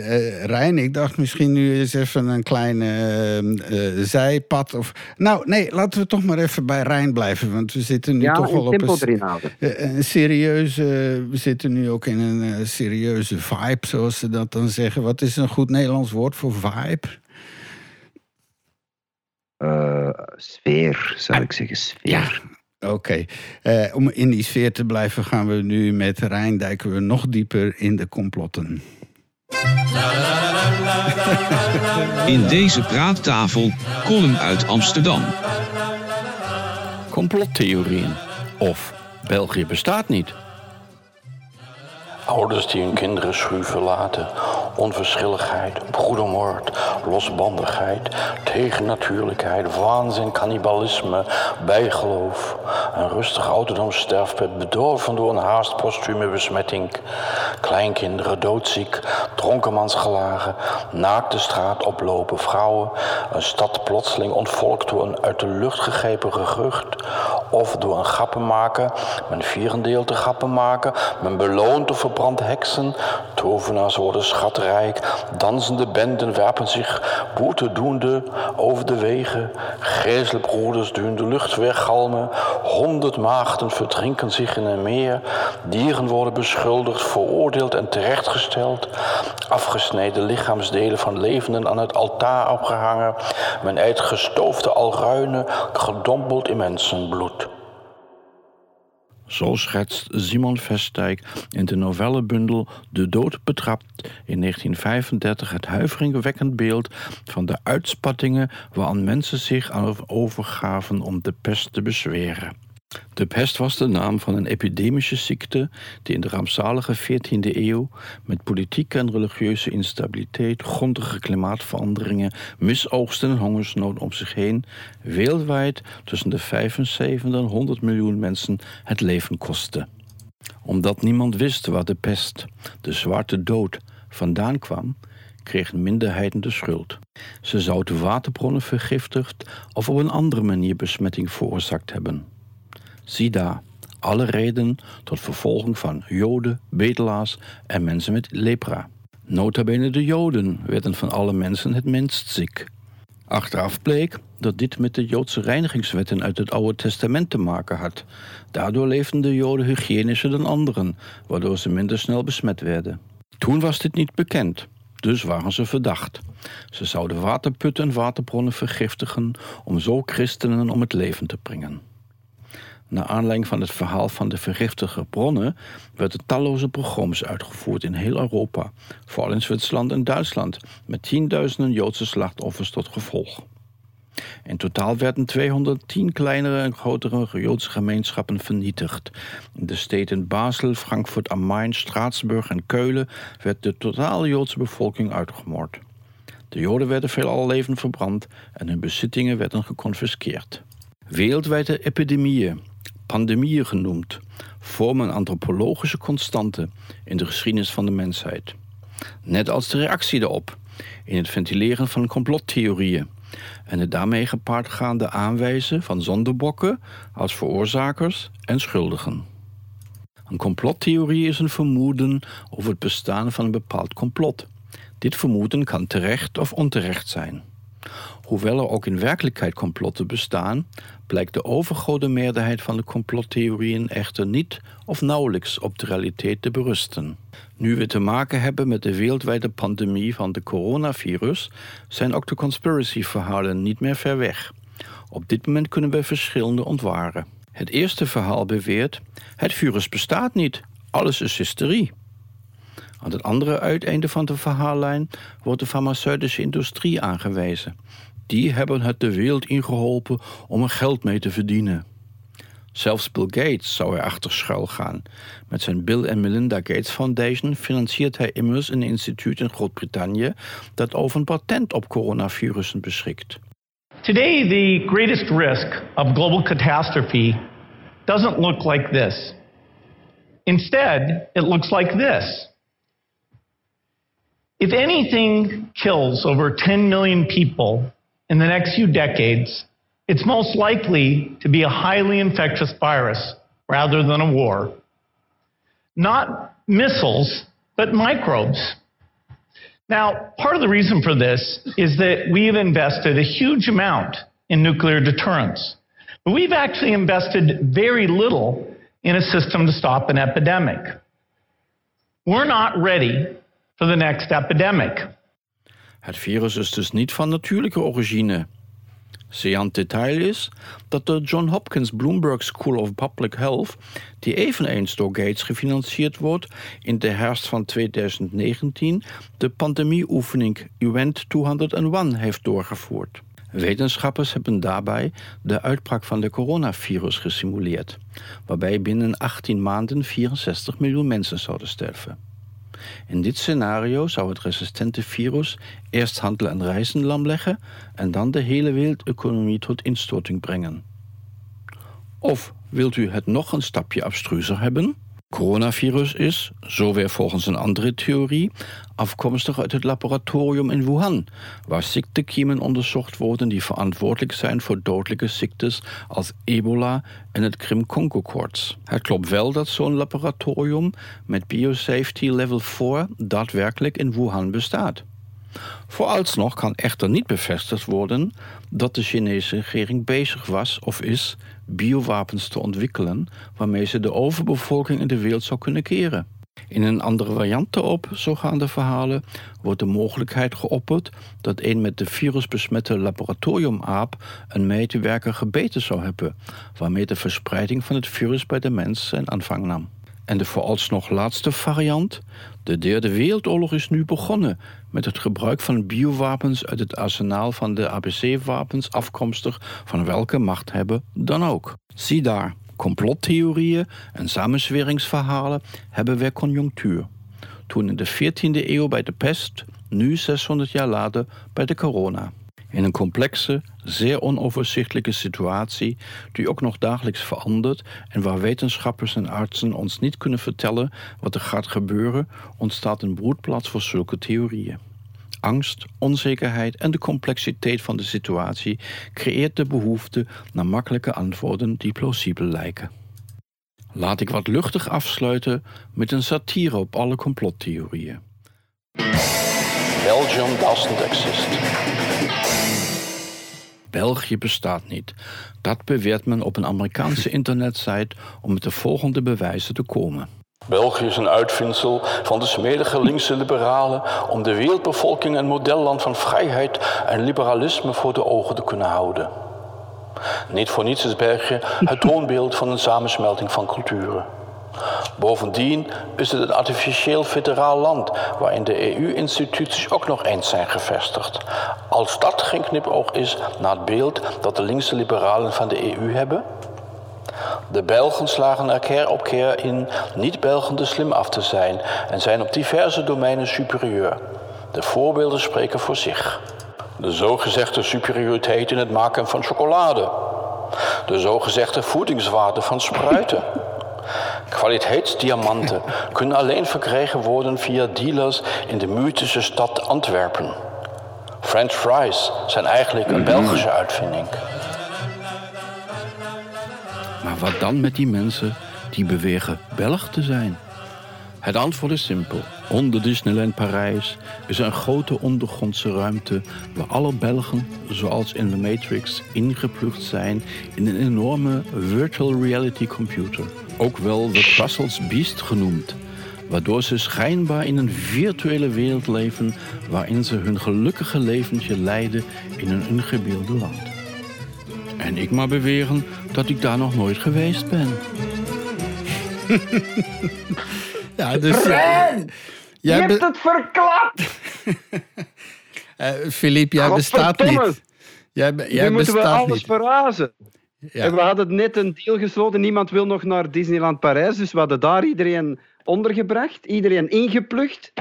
eh, Rijn, ik dacht misschien nu eens even een klein eh, eh, zijpad. Of, nou, nee, laten we toch maar even bij Rijn blijven. Want we zitten nu Ja, toch wel op een, eh, een serieuze. we zitten nu ook in een eh, serieuze vibe, zoals ze dat dan zeggen. Wat is een goed Nederlands woord voor vibe? Eh, sfeer, zou ik zeggen. Sfeer. Oké, Eh, om in die sfeer te blijven gaan we nu met Rijn duiken we nog dieper in de complotten. In deze praattafel, column uit Amsterdam. Complottheorieën. Of België bestaat niet. Ouders die hun kinderen schuw verlaten. Onverschilligheid, broedermoord, losbandigheid, tegennatuurlijkheid, waanzin, cannibalisme, bijgeloof. Een rustig ouderdomssterfbed bedorven door een haast postume besmetting. Kleinkinderen doodziek, dronkenmansgelagen, naakt de straat oplopen vrouwen. Een stad plotseling ontvolkt door een uit de lucht gegrepen gerucht. Of door een grappenmaker, men vierendeel te grappen maken, men beloont of verbrandt heksen. Tovenaars worden schatrijk, dansende benden werpen zich boete doende over de wegen. Gezelbroeders doen de lucht weggalmen, honderd maagden verdrinken zich in een meer. Dieren worden beschuldigd, veroordeeld en terechtgesteld. Afgesneden lichaamsdelen van levenden aan het altaar opgehangen. Men eet gestoofde alruinen, gedompeld in mensenbloed. Zo schetst Simon Vestdijk in de novellenbundel De Dood betrapt in 1935 het huiveringwekkend beeld van de uitspattingen waaraan mensen zich aan overgaven om de pest te bezweren. De pest was de naam van een epidemische ziekte die in de rampzalige 14e eeuw met politieke en religieuze instabiliteit, grondige klimaatveranderingen, misoogsten en hongersnood om zich heen wereldwijd tussen de 75 en 100 miljoen mensen het leven kostte. Omdat niemand wist waar de pest, de zwarte dood, vandaan kwam, kregen minderheden de schuld. Ze zouden waterbronnen vergiftigd of op een andere manier besmetting veroorzaakt hebben. Daar, alle reden tot vervolging van Joden, bedelaars en mensen met lepra. Nota bene de Joden werden van alle mensen het minst ziek. Achteraf bleek dat dit met de Joodse reinigingswetten uit het Oude Testament te maken had. Daardoor leefden de Joden hygiënischer dan anderen, waardoor ze minder snel besmet werden. Toen was dit niet bekend, dus waren ze verdacht. Ze zouden waterputten en waterbronnen vergiftigen om zo christenen om het leven te brengen. Naar aanleiding van het verhaal van de vergiftige bronnen werden talloze pogroms uitgevoerd in heel Europa, vooral in Zwitserland en Duitsland, met tienduizenden Joodse slachtoffers tot gevolg. In totaal werden 210 kleinere en grotere Joodse gemeenschappen vernietigd. In de steden Basel, Frankfurt am Main, Straatsburg en Keulen werd de totale Joodse bevolking uitgemoord. De Joden werden veelal levend verbrand en hun bezittingen werden geconfiskeerd. Wereldwijde epidemieën, pandemieën genoemd, vormen antropologische constante in de geschiedenis van de mensheid. Net als de reactie daarop in het ventileren van complottheorieën en het daarmee gepaardgaande aanwijzen van zondebokken als veroorzakers en schuldigen. Een complottheorie is een vermoeden over het bestaan van een bepaald complot. Dit vermoeden kan terecht of onterecht zijn. Hoewel er ook in werkelijkheid complotten bestaan, blijkt de overgrote meerderheid van de complottheorieën echter niet of nauwelijks op de realiteit te berusten. Nu we te maken hebben met de wereldwijde pandemie van de coronavirus, zijn ook de conspiracy-verhalen niet meer ver weg. Op dit moment kunnen we verschillende ontwaren. Het eerste verhaal beweert: het virus bestaat niet, alles is hysterie. Aan het andere uiteinde van de verhaallijn wordt de farmaceutische industrie aangewezen. Die hebben het de wereld ingeholpen om er geld mee te verdienen. Zelfs Bill Gates zou erachter schuil gaan. Met zijn Bill and Melinda Gates Foundation financiert hij immers een instituut in Groot-Brittannië dat over een patent op coronavirussen beschikt. Today, the greatest risk of global catastrophe doesn't look like this. Instead, it looks like this. If anything kills over 10 million people in the next few decades, it's most likely to be a highly infectious virus rather than a war. Not missiles, but microbes. Now, part of the reason for this is that we've invested a huge amount in nuclear deterrence. But we've actually invested very little in a system to stop an epidemic. We're not ready for the next epidemic. Het virus is dus niet van natuurlijke origine. Saillant detail is dat de John Hopkins Bloomberg School of Public Health, die eveneens door Gates gefinancierd wordt, in de herfst van 2019 de pandemieoefening Event 201 heeft doorgevoerd. Wetenschappers hebben daarbij de uitbraak van de coronavirus gesimuleerd, waarbij binnen 18 maanden 64 miljoen mensen zouden sterven. In dit scenario zou het resistente virus eerst handel en reizen lamleggen en dan de hele wereldeconomie tot instorting brengen. Of wilt u het nog een stapje abstruser hebben? Coronavirus is, zo weer volgens een andere theorie, afkomstig uit het laboratorium in Wuhan, waar ziektekiemen onderzocht worden die verantwoordelijk zijn voor dodelijke ziektes als ebola en het Krim-Congo-koorts. Het klopt wel dat zo'n laboratorium met biosafety level 4 daadwerkelijk in Wuhan bestaat. Vooralsnog kan echter niet bevestigd worden dat de Chinese regering bezig was of is biowapens te ontwikkelen waarmee ze de overbevolking in de wereld zou kunnen keren. In een andere variant op, zo gaan de verhalen, wordt de mogelijkheid geopperd dat een met de virus besmette laboratoriumaap een medewerker gebeten zou hebben, waarmee de verspreiding van het virus bij de mens zijn aanvang nam. En de vooralsnog laatste variant, de Derde Wereldoorlog is nu begonnen met het gebruik van biowapens uit het arsenaal van de ABC-wapens afkomstig van welke machthebber dan ook. Zie daar, complottheorieën en samenzweringsverhalen hebben weer conjunctuur. Toen in de 14e eeuw bij de pest, nu 600 jaar later bij de corona. In een complexe, zeer onoverzichtelijke situatie die ook nog dagelijks verandert en waar wetenschappers en artsen ons niet kunnen vertellen wat er gaat gebeuren, ontstaat een broedplaats voor zulke theorieën. Angst, onzekerheid en de complexiteit van de situatie creëert de behoefte naar makkelijke antwoorden die plausibel lijken. Laat ik wat luchtig afsluiten met een satire op alle complottheorieën. Belgium doesn't exist. België bestaat niet. Dat beweert men op een Amerikaanse internetsite om met de volgende bewijzen te komen. België is een uitvindsel van de smedige linkse liberalen om de wereldbevolking een modelland van vrijheid en liberalisme voor de ogen te kunnen houden. Niet voor niets is België het toonbeeld van een samensmelting van culturen. Bovendien is het een artificieel federaal land waarin de EU-instituties ook nog eens zijn gevestigd. Als dat geen knipoog is naar het beeld dat de linkse liberalen van de EU hebben. De Belgen slagen er keer op keer in niet-Belgen te slim af te zijn en zijn op diverse domeinen superieur. De voorbeelden spreken voor zich. De zogezegde superioriteit in het maken van chocolade. De zogezegde voedingswaarde van spruiten. Kwaliteitsdiamanten kunnen alleen verkregen worden via dealers in de mythische stad Antwerpen. French fries zijn eigenlijk een Belgische uitvinding. Maar wat dan met die mensen die beweren Belg te zijn? Het antwoord is simpel. Onder Disneyland Parijs is een grote ondergrondse ruimte waar alle Belgen, zoals in The Matrix, ingeplucht zijn in een enorme virtual reality computer. Ook wel de Brussels Beast genoemd, waardoor ze schijnbaar in een virtuele wereld leven waarin ze hun gelukkige leventje leiden in een ingebeelde land. En ik maar beweren dat ik daar nog nooit geweest ben. Ja, dus... Rijn! Je jij hebt het verklapt! eh, Philippe, jij bestaat niet. Jij, jij nu moeten we alles niet. verrazen. Ja. En we hadden net een deal gesloten. Niemand wil nog naar Disneyland Parijs. Dus we hadden daar iedereen ondergebracht. Iedereen ingeplucht.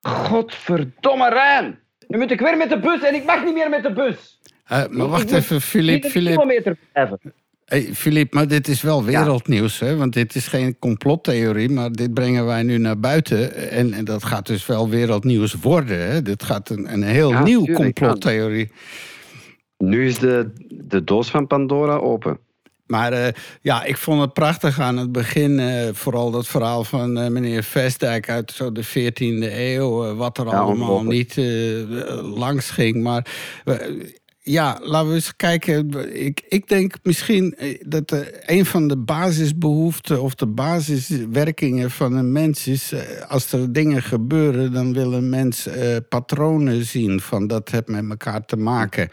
Godverdomme Rijn! Nu moet ik weer met de bus en ik mag niet meer met de bus. Eh, maar wacht even, kilometer blijven. Hey, Philippe, maar dit is wel wereldnieuws, hè? Want dit is geen complottheorie, maar dit brengen wij nu naar buiten. En, en dat gaat dus wel wereldnieuws worden, hè? Dit gaat een, een heel Ja, nieuw tuurlijk, complottheorie. Nu is de, de doos van Pandora open. Maar eh, ja, ik vond het prachtig aan het begin. eh, vooral dat verhaal van eh, meneer Vestdijk uit zo de 14e eeuw. wat er Ja, allemaal niet langs ging. Maar ja, laten we eens kijken. Ik, ik denk misschien eh, dat eh, een van de basisbehoeften of de basiswerkingen van een mens is. eh, als er dingen gebeuren, dan wil een mens patronen zien van dat heeft met elkaar te maken.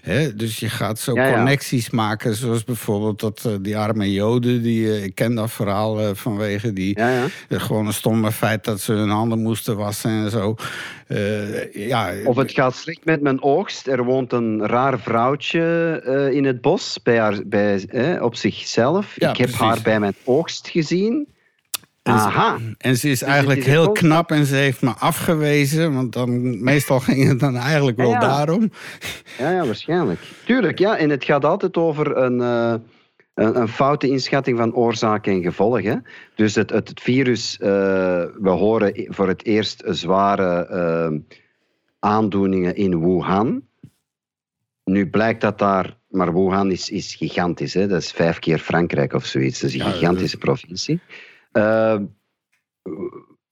Hè? Dus je gaat zo Ja, ja. connecties maken, zoals bijvoorbeeld dat, die arme Joden. Die, ik ken dat verhaal vanwege die. Ja, gewoon een stomme feit dat ze hun handen moesten wassen en zo. Ja, Of het gaat slecht met mijn oogst. Er woont een raar vrouwtje eh, in het bos bij haar, bij, eh, op zichzelf. Ja, ik heb precies. haar bij mijn oogst gezien. En ze- Aha. En ze is Dus eigenlijk is heel knap en ze heeft me afgewezen. Want dan, meestal ging het dan eigenlijk wel Ja. daarom. Ja, ja, waarschijnlijk. Tuurlijk, ja. En het gaat altijd over een, eh, een, een foute inschatting van oorzaak en gevolg. Hè. Dus het, het, het virus, eh, we horen voor het eerst zware aandoeningen in Wuhan. Nu blijkt dat daar, maar Wuhan is, is gigantisch. Hè. Dat is vijf keer Frankrijk of zoiets. Dat is een Ja, gigantische provincie. Eh,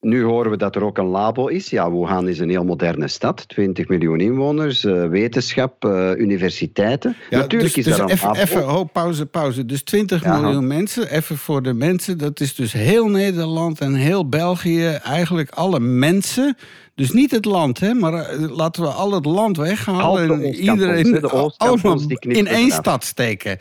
nu horen we dat er ook een labo is. Ja, Wuhan is een heel moderne stad, 20 miljoen inwoners, eh, wetenschap, eh, universiteiten. Ja, Natuurlijk dus, is dus daar een even, labo. even, ho, pauze, pauze. Dus 20 Ja. miljoen mensen, even voor de mensen. Dat is dus heel Nederland en heel België. Eigenlijk alle mensen. Dus niet het land, hè, maar eh, laten we al het land weghalen. En iedereen allemaal in één stad steken.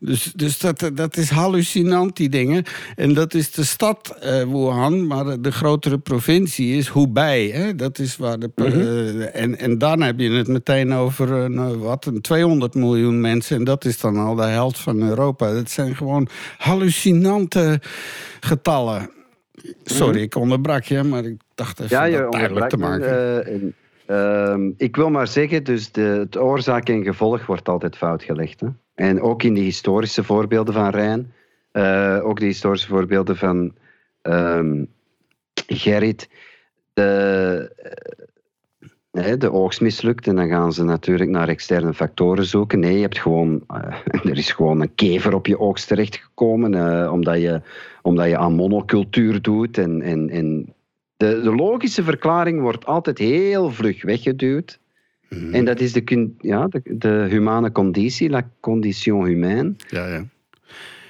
Dus, dus dat, dat is hallucinant, die dingen. En dat is de stad eh, Wuhan, maar de grotere provincie is Hubei. Hè? Dat is waar de, Mhm. eh, en, en dan heb je het meteen over een, eh, wat, een 200 miljoen mensen. En dat is dan al de helft van Europa. Dat zijn gewoon hallucinante getallen. Sorry, ik onderbrak je, maar ik dacht even Mhm. Ja, je dat duidelijk te maken. eh, en, ehm, ik wil maar zeggen, dus de, het oorzaak en gevolg wordt altijd fout gelegd. Hè? En ook in de historische voorbeelden van Rijn, eh, ook de historische voorbeelden van ehm, Gerrit. De, de oogst mislukt en dan gaan ze natuurlijk naar externe factoren zoeken. Nee, je hebt gewoon, eh, er is gewoon een kever op je oogst terechtgekomen, eh, omdat, je, omdat je aan monocultuur doet en, en, en de, de logische verklaring wordt altijd heel vlug weggeduwd. Mhm. En dat is de, ja, de, de humane conditie, la condition humaine. Ja, ja.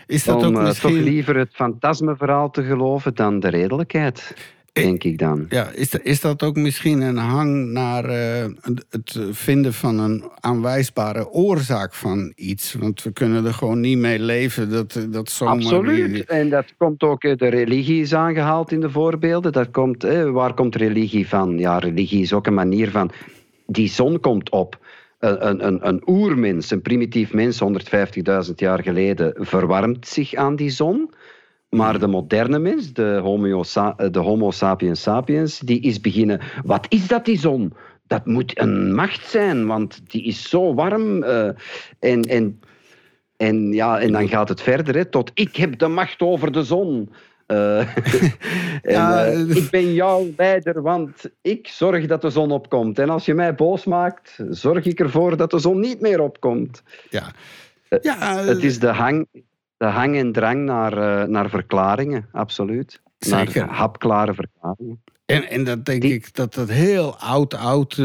Is dat Om ook eh, toch liever het fantasmeverhaal te geloven dan de redelijkheid, denk ik dan. Ja, is, dat- is dat ook misschien een hang naar eh, het vinden van een aanwijsbare oorzaak van iets? Want we kunnen er gewoon niet mee leven dat, eh, dat zomaar... Absoluut. weer- En dat komt ook, de religie is aangehaald in de voorbeelden. Dat komt, eh, waar komt religie van? Ja, religie is ook een manier van, die zon komt op. Een, een, een, een oermens, een primitief mens, 150.000 jaar geleden, verwarmt zich aan die zon. Maar de moderne mens, de homo, eh, de homo sapiens sapiens, die is beginnen... Wat is dat, die zon? Dat moet een macht zijn, want die is zo warm. eh, en, en en, ja, en dan gaat het verder, hè, tot ik heb de macht over de zon. Eh, en, Ja, ik ben jouw leider, want ik zorg dat de zon opkomt. En als je mij boos maakt, zorg ik ervoor dat de zon niet meer opkomt. Ja. Ja, het is de hang, de hang en drang naar, eh, naar verklaringen, absoluut. Zeker. Naar hapklare verklaringen. En, en dat denk ik dat dat heel oud, oud, eh,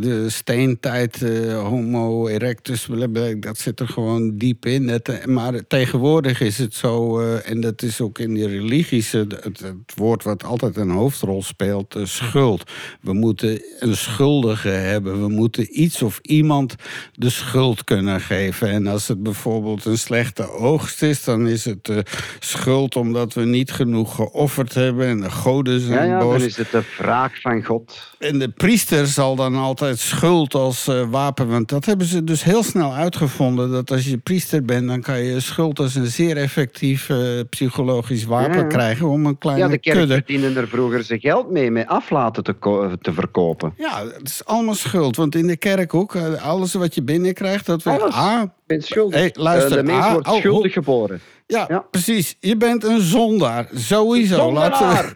de steentijd, eh, homo erectus, dat zit er gewoon diep in. Eh, maar tegenwoordig is het zo, en dat is ook in die religies, het, het woord wat altijd een hoofdrol speelt, schuld. We moeten een schuldige hebben, we moeten iets of iemand de schuld kunnen geven. En als het bijvoorbeeld een slechte oogst is, dan is het schuld omdat we niet genoeg geofferd hebben en de goden zijn Ja. Dan is het de wraak van God. En de priester zal dan altijd schuld als eh, wapen. Want dat hebben ze dus heel snel uitgevonden. Dat als je priester bent, dan kan je schuld als een zeer effectief eh, psychologisch wapen Ja, krijgen om een kleine Ja, de kerk kudde. er vroeger zijn geld mee, met aflaten te, te verkopen. Ja, het is allemaal schuld. Want in de kerk ook, eh, alles wat je binnenkrijgt, dat. Ah, Je bent schuldig. Hey, luister, de mens ah, wordt oh, schuldig oh. geboren. Ja, precies. Je bent een zondaar. Sowieso. Laten we,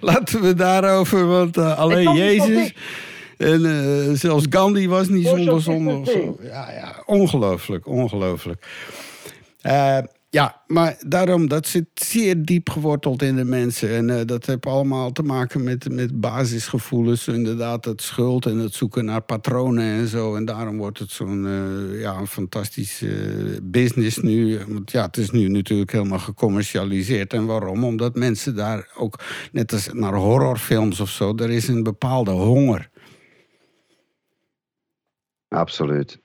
laten we daarover, want eh, alleen Jezus. En eh, zelfs Gandhi was niet zonder zonde. Ja, ja, ongelooflijk, ongelooflijk. Eh, ja, maar daarom, dat zit zeer diep geworteld in de mensen. En eh, dat heeft allemaal te maken met, met basisgevoelens. Inderdaad, het schuld en het zoeken naar patronen en zo. En daarom wordt het zo'n eh, ja, een fantastisch eh, business nu. Want ja, het is nu natuurlijk helemaal gecommercialiseerd. En waarom? Omdat mensen daar ook, net als naar horrorfilms of zo... er is een bepaalde honger. Absoluut.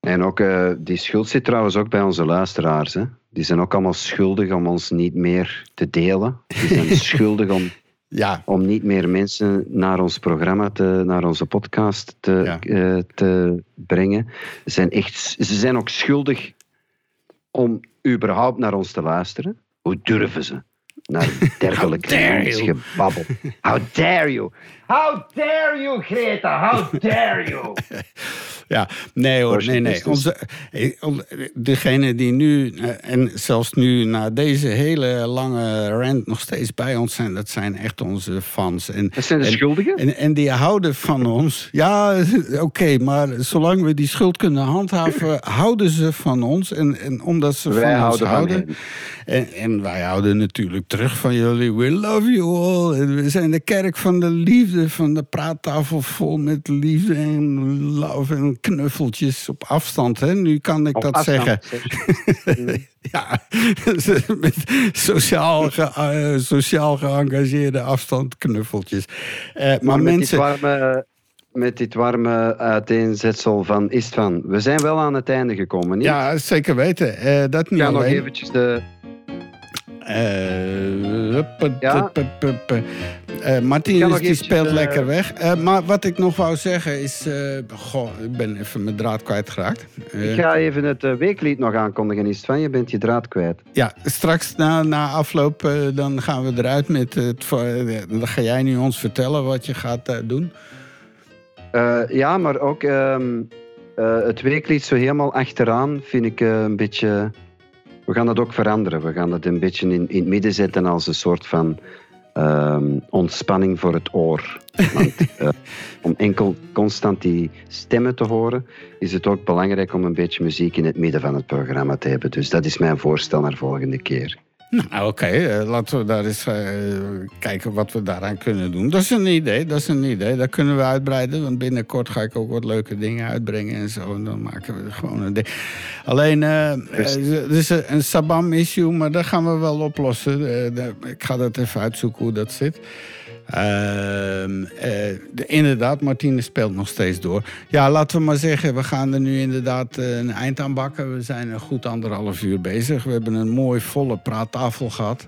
En ook, die schuld zit trouwens ook bij onze luisteraars. Hè? Die zijn ook allemaal schuldig om ons niet meer te delen. Die zijn schuldig om, ja. om niet meer mensen naar ons programma, te, naar onze podcast te, eh, te brengen. Ze zijn, echt, ze zijn ook schuldig om überhaupt naar ons te luisteren. Hoe durven ze? Naar dergelijke gebabbel. How dare you? How dare you, Greta? How dare you? Ja, nee hoor, nee, nee. Onze, eh, on- degene die nu, eh, en zelfs nu na deze hele lange rant nog steeds bij ons zijn, dat zijn echt onze fans. En, Dat zijn de en, schuldigen? En, en die houden van ons. Ja, oké, maar zolang we die schuld kunnen handhaven, houden ze van ons. En, en omdat ze Wij van ons houden van houden. En, en wij houden natuurlijk terug van jullie. We love you all. En we zijn de kerk van de liefde, van de praattafel vol met liefde en love en knuffeltjes op afstand. Hè? Nu kan ik Op dat afstand, zeggen. ja, met sociaal, ge- eh, sociaal geëngageerde afstand knuffeltjes. Eh, maar, mensen. dit warme, met dit warme uiteenzetsel van Istvan, we zijn wel aan het einde gekomen, niet? Ja, zeker weten. Eh, dat niet Ik ga nog eventjes de... Eh, Ja? Eh, die speelt lekker weg. Eh, maar wat ik nog wou zeggen is... eh, goh, ik ben even mijn draad kwijtgeraakt. Ik ga even het weeklied nog aankondigen, Istvan. Je bent je draad kwijt. Ja, straks na, na afloop dan gaan we eruit met het... Dan ga jij nu ons vertellen wat je gaat doen. Ja, maar ook ehm, eh, het weeklied zo helemaal achteraan vind ik een beetje... We gaan dat ook veranderen. We gaan dat een beetje in, in het midden zetten als een soort van ehm, ontspanning voor het oor. Want, eh, om enkel constant die stemmen te horen, is het ook belangrijk om een beetje muziek in het midden van het programma te hebben. Dus dat is mijn voorstel naar volgende keer. Nou, oké. eh, laten we daar eens eh, kijken wat we daaraan kunnen doen. Dat is een idee, dat is een idee. Dat kunnen we uitbreiden, want binnenkort ga ik ook wat leuke dingen uitbrengen en zo. En dan maken we gewoon een ding. Alleen, eh, eh, er is een Sabam-issue, maar dat gaan we wel oplossen. Ik ga dat even uitzoeken hoe dat zit. Ehm, eh, de- inderdaad, Martine speelt nog steeds door. Ja, laten we maar zeggen, we gaan er nu inderdaad eh, een eind aan bakken. We zijn een goed anderhalf uur bezig. We hebben een mooi volle praattafel gehad.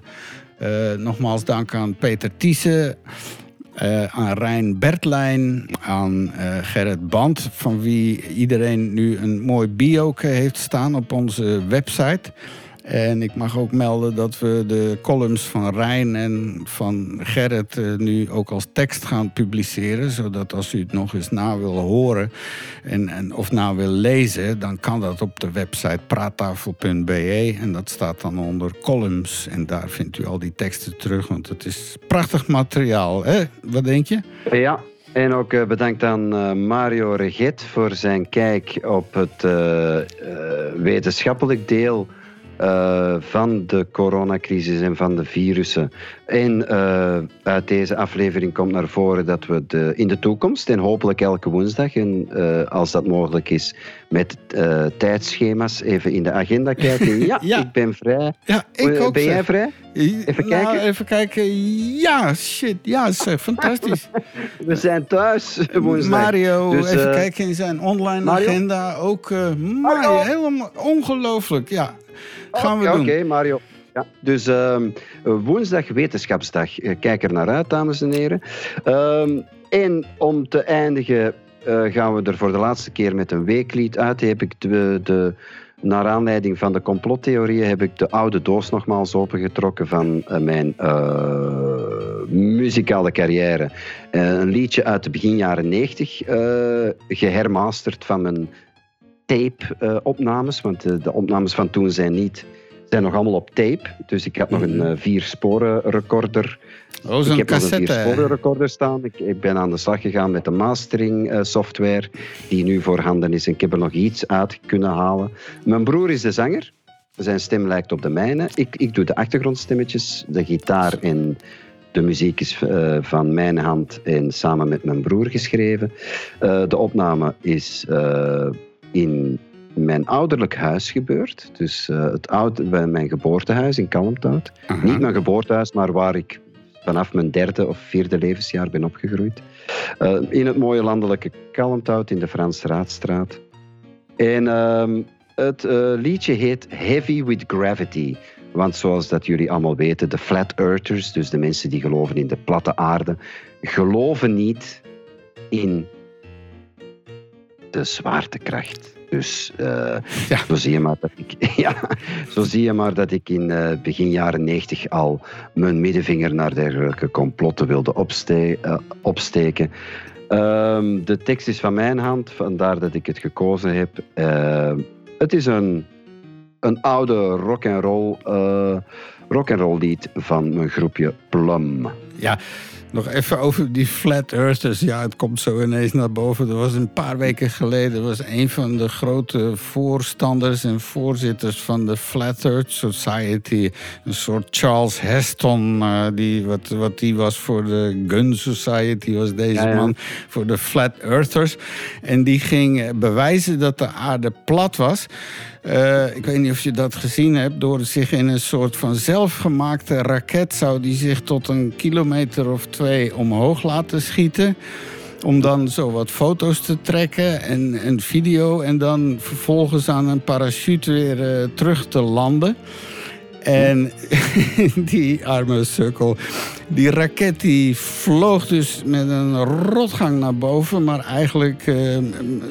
Eh, nogmaals dank aan Peter Thiessen. aan Rijn Bertlijn, aan Gerrit Band, van wie iedereen nu een mooi bio heeft staan op onze website. En ik mag ook melden dat we de columns van Rijn en van Gerrit eh, nu ook als tekst gaan publiceren. Zodat als u het nog eens na wil horen en, en, of na wil lezen, dan kan dat op de website praattafel.be. En dat staat dan onder columns. En daar vindt u al die teksten terug, want het is prachtig materiaal. Hè? Wat denk je? Ja, en ook eh, bedankt aan eh, Mario Reget voor zijn kijk op het wetenschappelijk deel eh, van de coronacrisis en van de virussen. En eh, uit deze aflevering komt naar voren dat we de, in de toekomst, en hopelijk elke woensdag, en eh, als dat mogelijk is, met tijdschema's even in de agenda kijken. Ja, Ja. ik ben vrij. Ja, ik ook, Ben jij zeg. vrij? Even Nou, kijken. even kijken. Ja, shit. Ja, zeg, fantastisch. We zijn thuis woensdag. Mario, Dus, even kijken in zijn online Mario? agenda. Ook Mario, helemaal ongelooflijk. Ja, gaan we Oké, doen. Oké, Mario. Ja, dus ehm, woensdag wetenschapsdag. Eh, Kijk er naar uit, dames en heren. Ehm, en om te eindigen eh, gaan we er voor de laatste keer met een weeklied uit. Heb ik de, de, naar aanleiding van de complottheorieën heb ik de oude doos nogmaals opengetrokken van eh, mijn muzikale carrière. Een liedje uit de begin jaren 90, eh gehermasterd van mijn tape-opnames, want de, de opnames van toen zijn niet zijn nog allemaal op tape. Dus ik had nog een eh, vier sporen recorder. Mhm. Oh, ik heb nog een vier cassette. sporen recorder staan. Ik, ik ben aan de slag gegaan met de mastering eh, software die nu voorhanden is. En ik heb er nog iets uit kunnen halen. Mijn broer is de zanger. Zijn stem lijkt op de mijne. Ik, ik doe de achtergrondstemmetjes, de gitaar en de muziek is eh, van mijn hand en samen met mijn broer geschreven. Eh, de opname is eh, in mijn ouderlijk huis gebeurd. Dus eh, het oude, bij mijn geboortehuis in Kalmthout. Niet mijn geboortehuis, maar waar ik vanaf mijn derde of vierde levensjaar ben opgegroeid. Eh, in het mooie landelijke Kalmthout in de Frans Raadstraat. En ehm, het eh, liedje heet Heavy with Gravity. Want zoals dat jullie allemaal weten, de flat earthers, dus de mensen die geloven in de platte aarde, geloven niet in de zwaartekracht. Dus eh, zo, zie je maar dat ik, ja, zo zie je maar dat ik in eh, begin jaren 90 al mijn middenvinger naar dergelijke complotten wilde opste- eh, opsteken. Ehm, de tekst is van mijn hand, vandaar dat ik het gekozen heb. Eh, het is een, een oude rock and roll, rock and roll lied van mijn groepje Plum. Ja, nog even over die Flat Earthers. Ja, het komt zo ineens naar boven. Er was een paar weken geleden was een van de grote voorstanders en voorzitters van de Flat Earth Society. Een soort Charles Heston, eh, die, wat, wat die was voor de Gun Society, was deze Ja, ja. man voor de Flat Earthers. En die ging bewijzen dat de aarde plat was. Eh, ik weet niet of je dat gezien hebt. Door zich in een soort van zelfgemaakte raket zou die zich tot een kilometer of twee omhoog laten schieten. Om dan zo wat foto's te trekken en een video. En dan vervolgens aan een parachute weer eh, terug te landen. En die arme sukkel. Die raket die vloog dus met een rotgang naar boven. Maar eigenlijk eh, een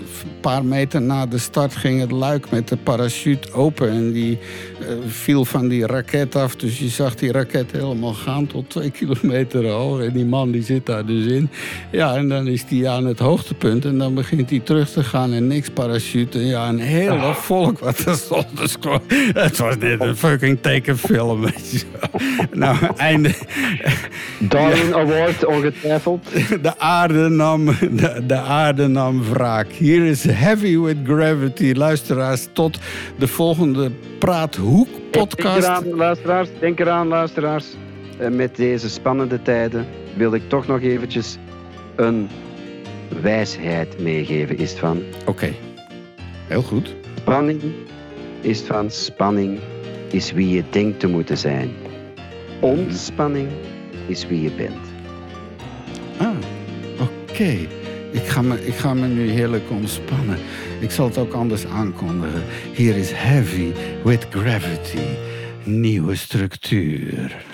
paar meter na de start ging het luik met de parachute open. En die eh, viel van die raket af. Dus je zag die raket helemaal gaan tot twee kilometer hoog. En die man die zit daar dus in. Ja, en dan is die aan het hoogtepunt. En dan begint hij terug te gaan en niks parachute. En ja, een hele volk wat er stond. Dus het was net een fucking tekenfilm. Je wel. Nou, einde. Darwin Award, ongetwijfeld. De aarde nam, de, de aarde nam wraak. Hier is Heavy with Gravity. Luisteraars, tot de volgende Praathoek Denk podcast. eraan, luisteraars. Denk eraan, luisteraars. Eh, Met deze spannende tijden wil ik toch nog eventjes een wijsheid meegeven. Is van... Oké, heel goed. Spanning is van spanning is wie je denkt te moeten zijn. Ontspanning is wie je bent. Ah, oké. Ik, ga me, ik ga me nu heerlijk ontspannen. Ik zal het ook anders aankondigen. Hier is Heavy with Gravity. Nieuwe structuur.